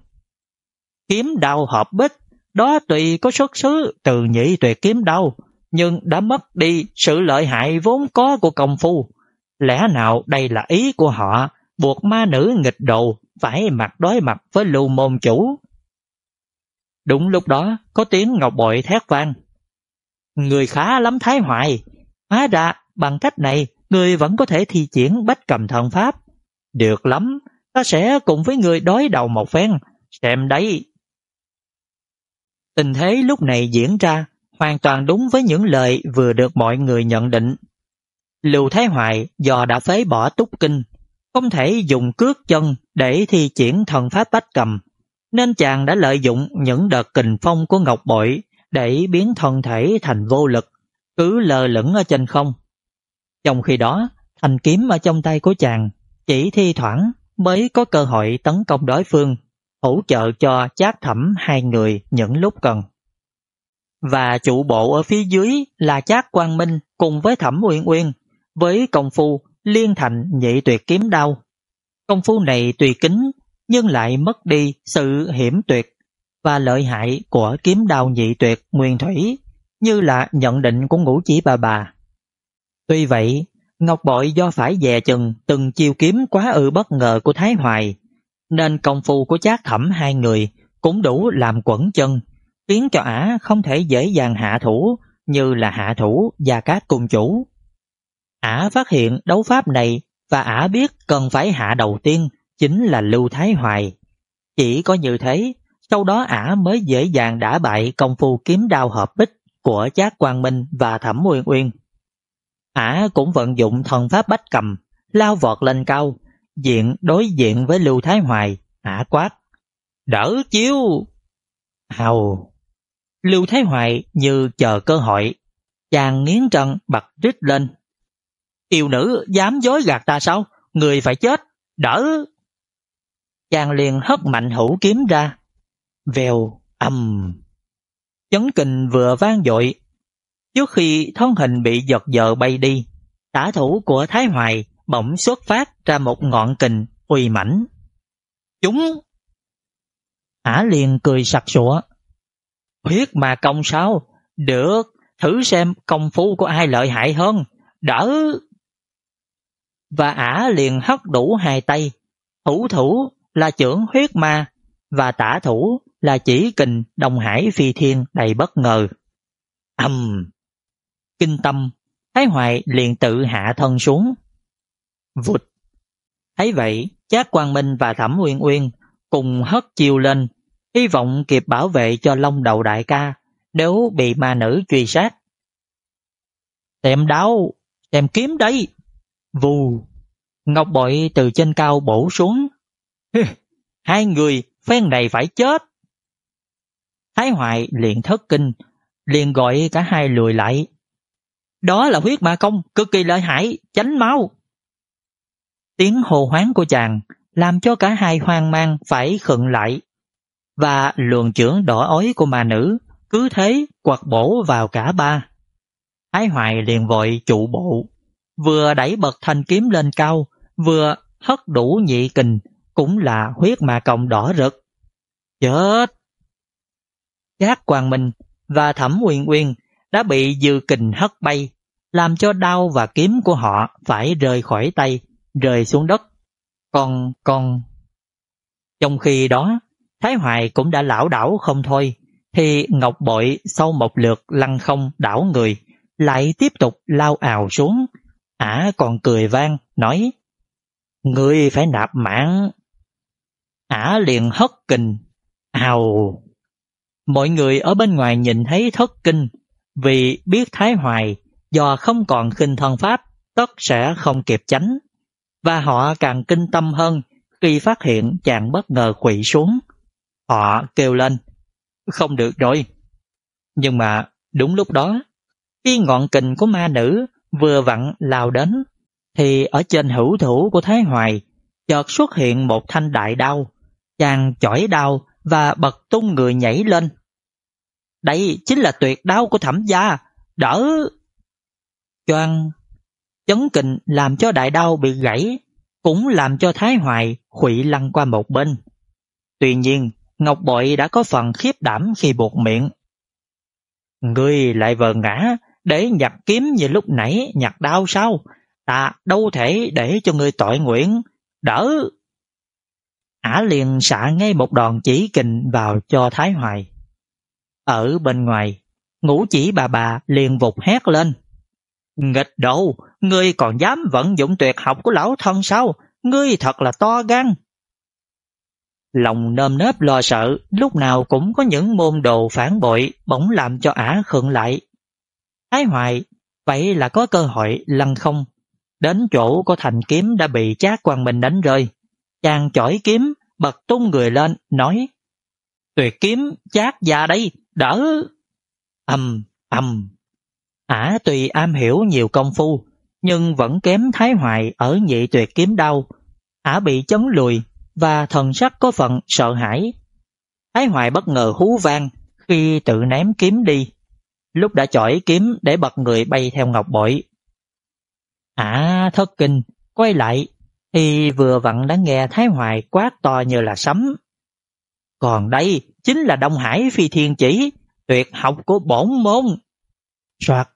Kiếm đau hợp bích, đó tùy có xuất xứ từ nhị tuyệt kiếm đâu nhưng đã mất đi sự lợi hại vốn có của công phu. Lẽ nào đây là ý của họ, buộc ma nữ nghịch đồ phải mặt đối mặt với lưu môn chủ? Đúng lúc đó, có tiếng ngọc bội thét vang. Người khá lắm thái hoài, hóa ra bằng cách này người vẫn có thể thi triển bách cầm thần pháp. Được lắm, ta sẽ cùng với người đối đầu một phen, xem đấy. Tình thế lúc này diễn ra hoàn toàn đúng với những lời vừa được mọi người nhận định. Lưu Thái Hoài do đã phế bỏ túc kinh, không thể dùng cước chân để thi triển thần pháp bách cầm, nên chàng đã lợi dụng những đợt kình phong của Ngọc Bội để biến thân thể thành vô lực, cứ lờ lửng ở trên không. Trong khi đó, thanh kiếm ở trong tay của chàng chỉ thi thoảng mới có cơ hội tấn công đối phương, hỗ trợ cho chát thẩm hai người những lúc cần. Và trụ bộ ở phía dưới là chát quang minh cùng với thẩm uyên uyên, với công phu liên thành nhị tuyệt kiếm đao. Công phu này tùy kính nhưng lại mất đi sự hiểm tuyệt và lợi hại của kiếm đao nhị tuyệt nguyên thủy như là nhận định của ngũ chỉ bà bà. Tuy vậy, Ngọc Bội do phải dè chừng từng chiêu kiếm quá ư bất ngờ của Thái Hoài, nên công phu của chát thẩm hai người cũng đủ làm quẩn chân, khiến cho ả không thể dễ dàng hạ thủ như là hạ thủ và các Cung Chủ. Ả phát hiện đấu pháp này và ả biết cần phải hạ đầu tiên chính là Lưu Thái Hoài. Chỉ có như thế, sau đó ả mới dễ dàng đả bại công phu kiếm đao hợp bích của Chát Quang Minh và Thẩm Uyên Uyên. Ả cũng vận dụng thần pháp bách cầm, lao vọt lên cao, diện đối diện với Lưu Thái Hoài, ả quát. Đỡ chiếu! Hào! Lưu Thái Hoài như chờ cơ hội, chàng nghiến trần bật rít lên. Yêu nữ dám dối gạt ta sao? Người phải chết! Đỡ! Chàng liền hất mạnh hữu kiếm ra. Vèo, ầm. Chấn kình vừa vang dội. Trước khi thân hình bị giật giờ bay đi, tả thủ của Thái Hoài bỗng xuất phát ra một ngọn kình uy mãnh. Chúng! Ả liền cười sặc sụa. Huyết mà công sao? Được, thử xem công phu của ai lợi hại hơn. Đỡ! Và ả liền hất đủ hai tay, thủ thủ là trưởng huyết ma và tả thủ là chỉ kình đồng hải phi thiên đầy bất ngờ. Âm! Kinh tâm, Thái Hoài liền tự hạ thân xuống. Vụt! Thấy vậy, Chát Quang Minh và Thẩm Uyên Uyên cùng hất chiều lên, hy vọng kịp bảo vệ cho Long Đầu Đại ca nếu bị ma nữ truy sát. tèm đau, tèm kiếm đấy! Vù! Ngọc bội từ trên cao bổ xuống. Hai người phen này phải chết. Thái hoại liền thất kinh, liền gọi cả hai lùi lại. Đó là huyết ma công, cực kỳ lợi hại, tránh máu. Tiếng hồ hoáng của chàng làm cho cả hai hoang mang phải khựng lại. Và luồng trưởng đỏ ói của ma nữ cứ thế quật bổ vào cả ba. ái Hoài liền vội trụ bộ, vừa đẩy bật thanh kiếm lên cao, vừa hất đủ nhị kình, cũng là huyết mà cộng đỏ rực. Chết! Giác Quang Minh và Thẩm Uyên Uyên đã bị dư kình hất bay, làm cho đau và kiếm của họ phải rời khỏi tay, rơi xuống đất. Còn, còn... Trong khi đó, Thái Hoài cũng đã lão đảo không thôi, thì Ngọc Bội sau một lượt lăn không đảo người, lại tiếp tục lao ào xuống. Ả còn cười vang, nói người phải nạp mạng. Ả liền hất kình, ào. Mọi người ở bên ngoài nhìn thấy thất kinh, vì biết Thái Hoài do không còn khinh thân pháp, tất sẽ không kịp tránh. Và họ càng kinh tâm hơn khi phát hiện chàng bất ngờ quỵ xuống. Họ kêu lên, không được rồi. Nhưng mà đúng lúc đó, khi ngọn kình của ma nữ vừa vặn lao đến, thì ở trên hữu thủ của Thái Hoài chợt xuất hiện một thanh đại đao. Chàng chỏi đao và bật tung người nhảy lên. Đây chính là tuyệt đao của thẩm gia, đỡ! Choang! Chấn kình làm cho đại đao bị gãy, cũng làm cho Thái Hoài khụy lăn qua một bên. Tuy nhiên, Ngọc Bội đã có phần khiếp đảm khi buộc miệng. Ngươi lại vờ ngã để nhặt kiếm như lúc nãy nhặt đau sao? Ta đâu thể để cho ngươi tội nguyện. Đỡ! Ả liền xạ ngay một đòn chỉ kình vào cho Thái Hoài. Ở bên ngoài, ngũ chỉ bà bà liền vụt hét lên. Nghịch đâu, ngươi còn dám vận dụng tuyệt học của lão thân sao? Ngươi thật là to gan. Lòng nơm nớp lo sợ, lúc nào cũng có những môn đồ phản bội bỗng làm cho ả khựng lại. Thái hoài, vậy là có cơ hội lăn không. Đến chỗ có thành kiếm đã bị chát quang mình đánh rơi. Chàng chỏi kiếm, bật tung người lên, nói Tuyệt kiếm, chát ra đây, đỡ. Âm, âm. Ả tùy am hiểu nhiều công phu, nhưng vẫn kém Thái Hoài ở nhị tuyệt kiếm đau. Ả bị chấn lùi và thần sắc có phần sợ hãi. Thái Hoài bất ngờ hú vang khi tự ném kiếm đi. Lúc đã chọi kiếm để bật người bay theo ngọc bội. Ả thất kinh, quay lại thì vừa vặn đã nghe Thái Hoài quát to như là sấm. Còn đây chính là Đông Hải Phi Thiên Chỉ, tuyệt học của bổn môn. Soạt.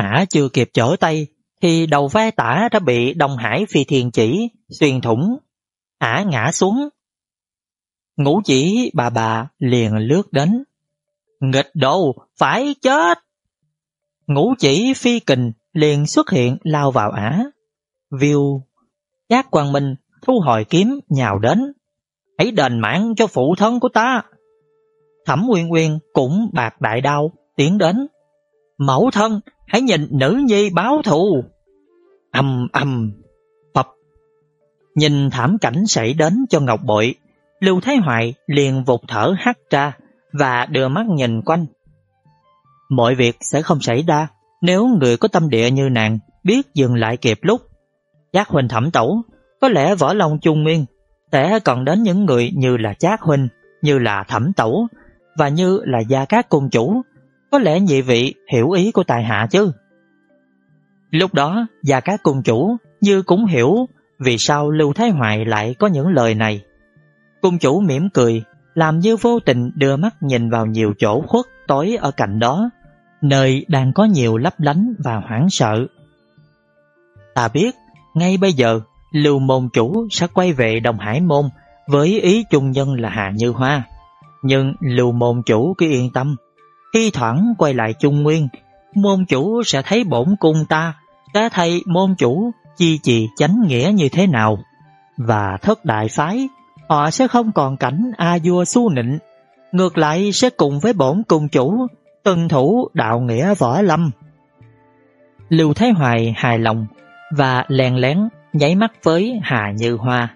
Ả chưa kịp trở tay thì đầu vai tả đã bị đồng Hải Phi thiền Chỉ xuyên thủng. Ả ngã xuống. Ngũ chỉ bà bà liền lướt đến. Nghịch đồ, phải chết! Ngũ chỉ phi kình liền xuất hiện lao vào ả. Viu, giác quang minh thu hồi kiếm nhào đến. Hãy đền mạng cho phụ thân của ta. Thẩm Nguyên Nguyên cũng bạc đại đau tiến đến. Mẫu thân, hãy nhìn nữ nhi báo thù. Âm âm, phập. Nhìn thảm cảnh xảy đến cho Ngọc Bội, Lưu Thái Hoài liền vụt thở hắt ra và đưa mắt nhìn quanh. Mọi việc sẽ không xảy ra nếu người có tâm địa như nàng biết dừng lại kịp lúc. Giác huynh thẩm tẩu, có lẽ võ lòng trung nguyên sẽ còn đến những người như là Trác huynh, như là Thẩm tẩu và như là Gia các cung chủ, có lẽ nhị vị hiểu ý của tài hạ chứ. Lúc đó, và các cung chủ như cũng hiểu vì sao Lưu Thái Hoài lại có những lời này. Cung chủ mỉm cười, làm như vô tình đưa mắt nhìn vào nhiều chỗ khuất tối ở cạnh đó, nơi đang có nhiều lấp lánh và hoảng sợ. Ta biết, ngay bây giờ Lưu môn chủ sẽ quay về Đồng Hải môn với ý chung nhân là Hà Như Hoa. Nhưng lưu môn chủ cứ yên tâm, Thi thoảng quay lại Trung Nguyên, môn chủ sẽ thấy bổn cung ta đã thay môn chủ chi trì chánh nghĩa như thế nào. Và thất đại phái, họ sẽ không còn cảnh A vua su nịnh, ngược lại sẽ cùng với bổn cung chủ tuân thủ đạo nghĩa võ lâm. Lưu Thái Hoài hài lòng và lèn lén nháy mắt với Hà Như Hoa.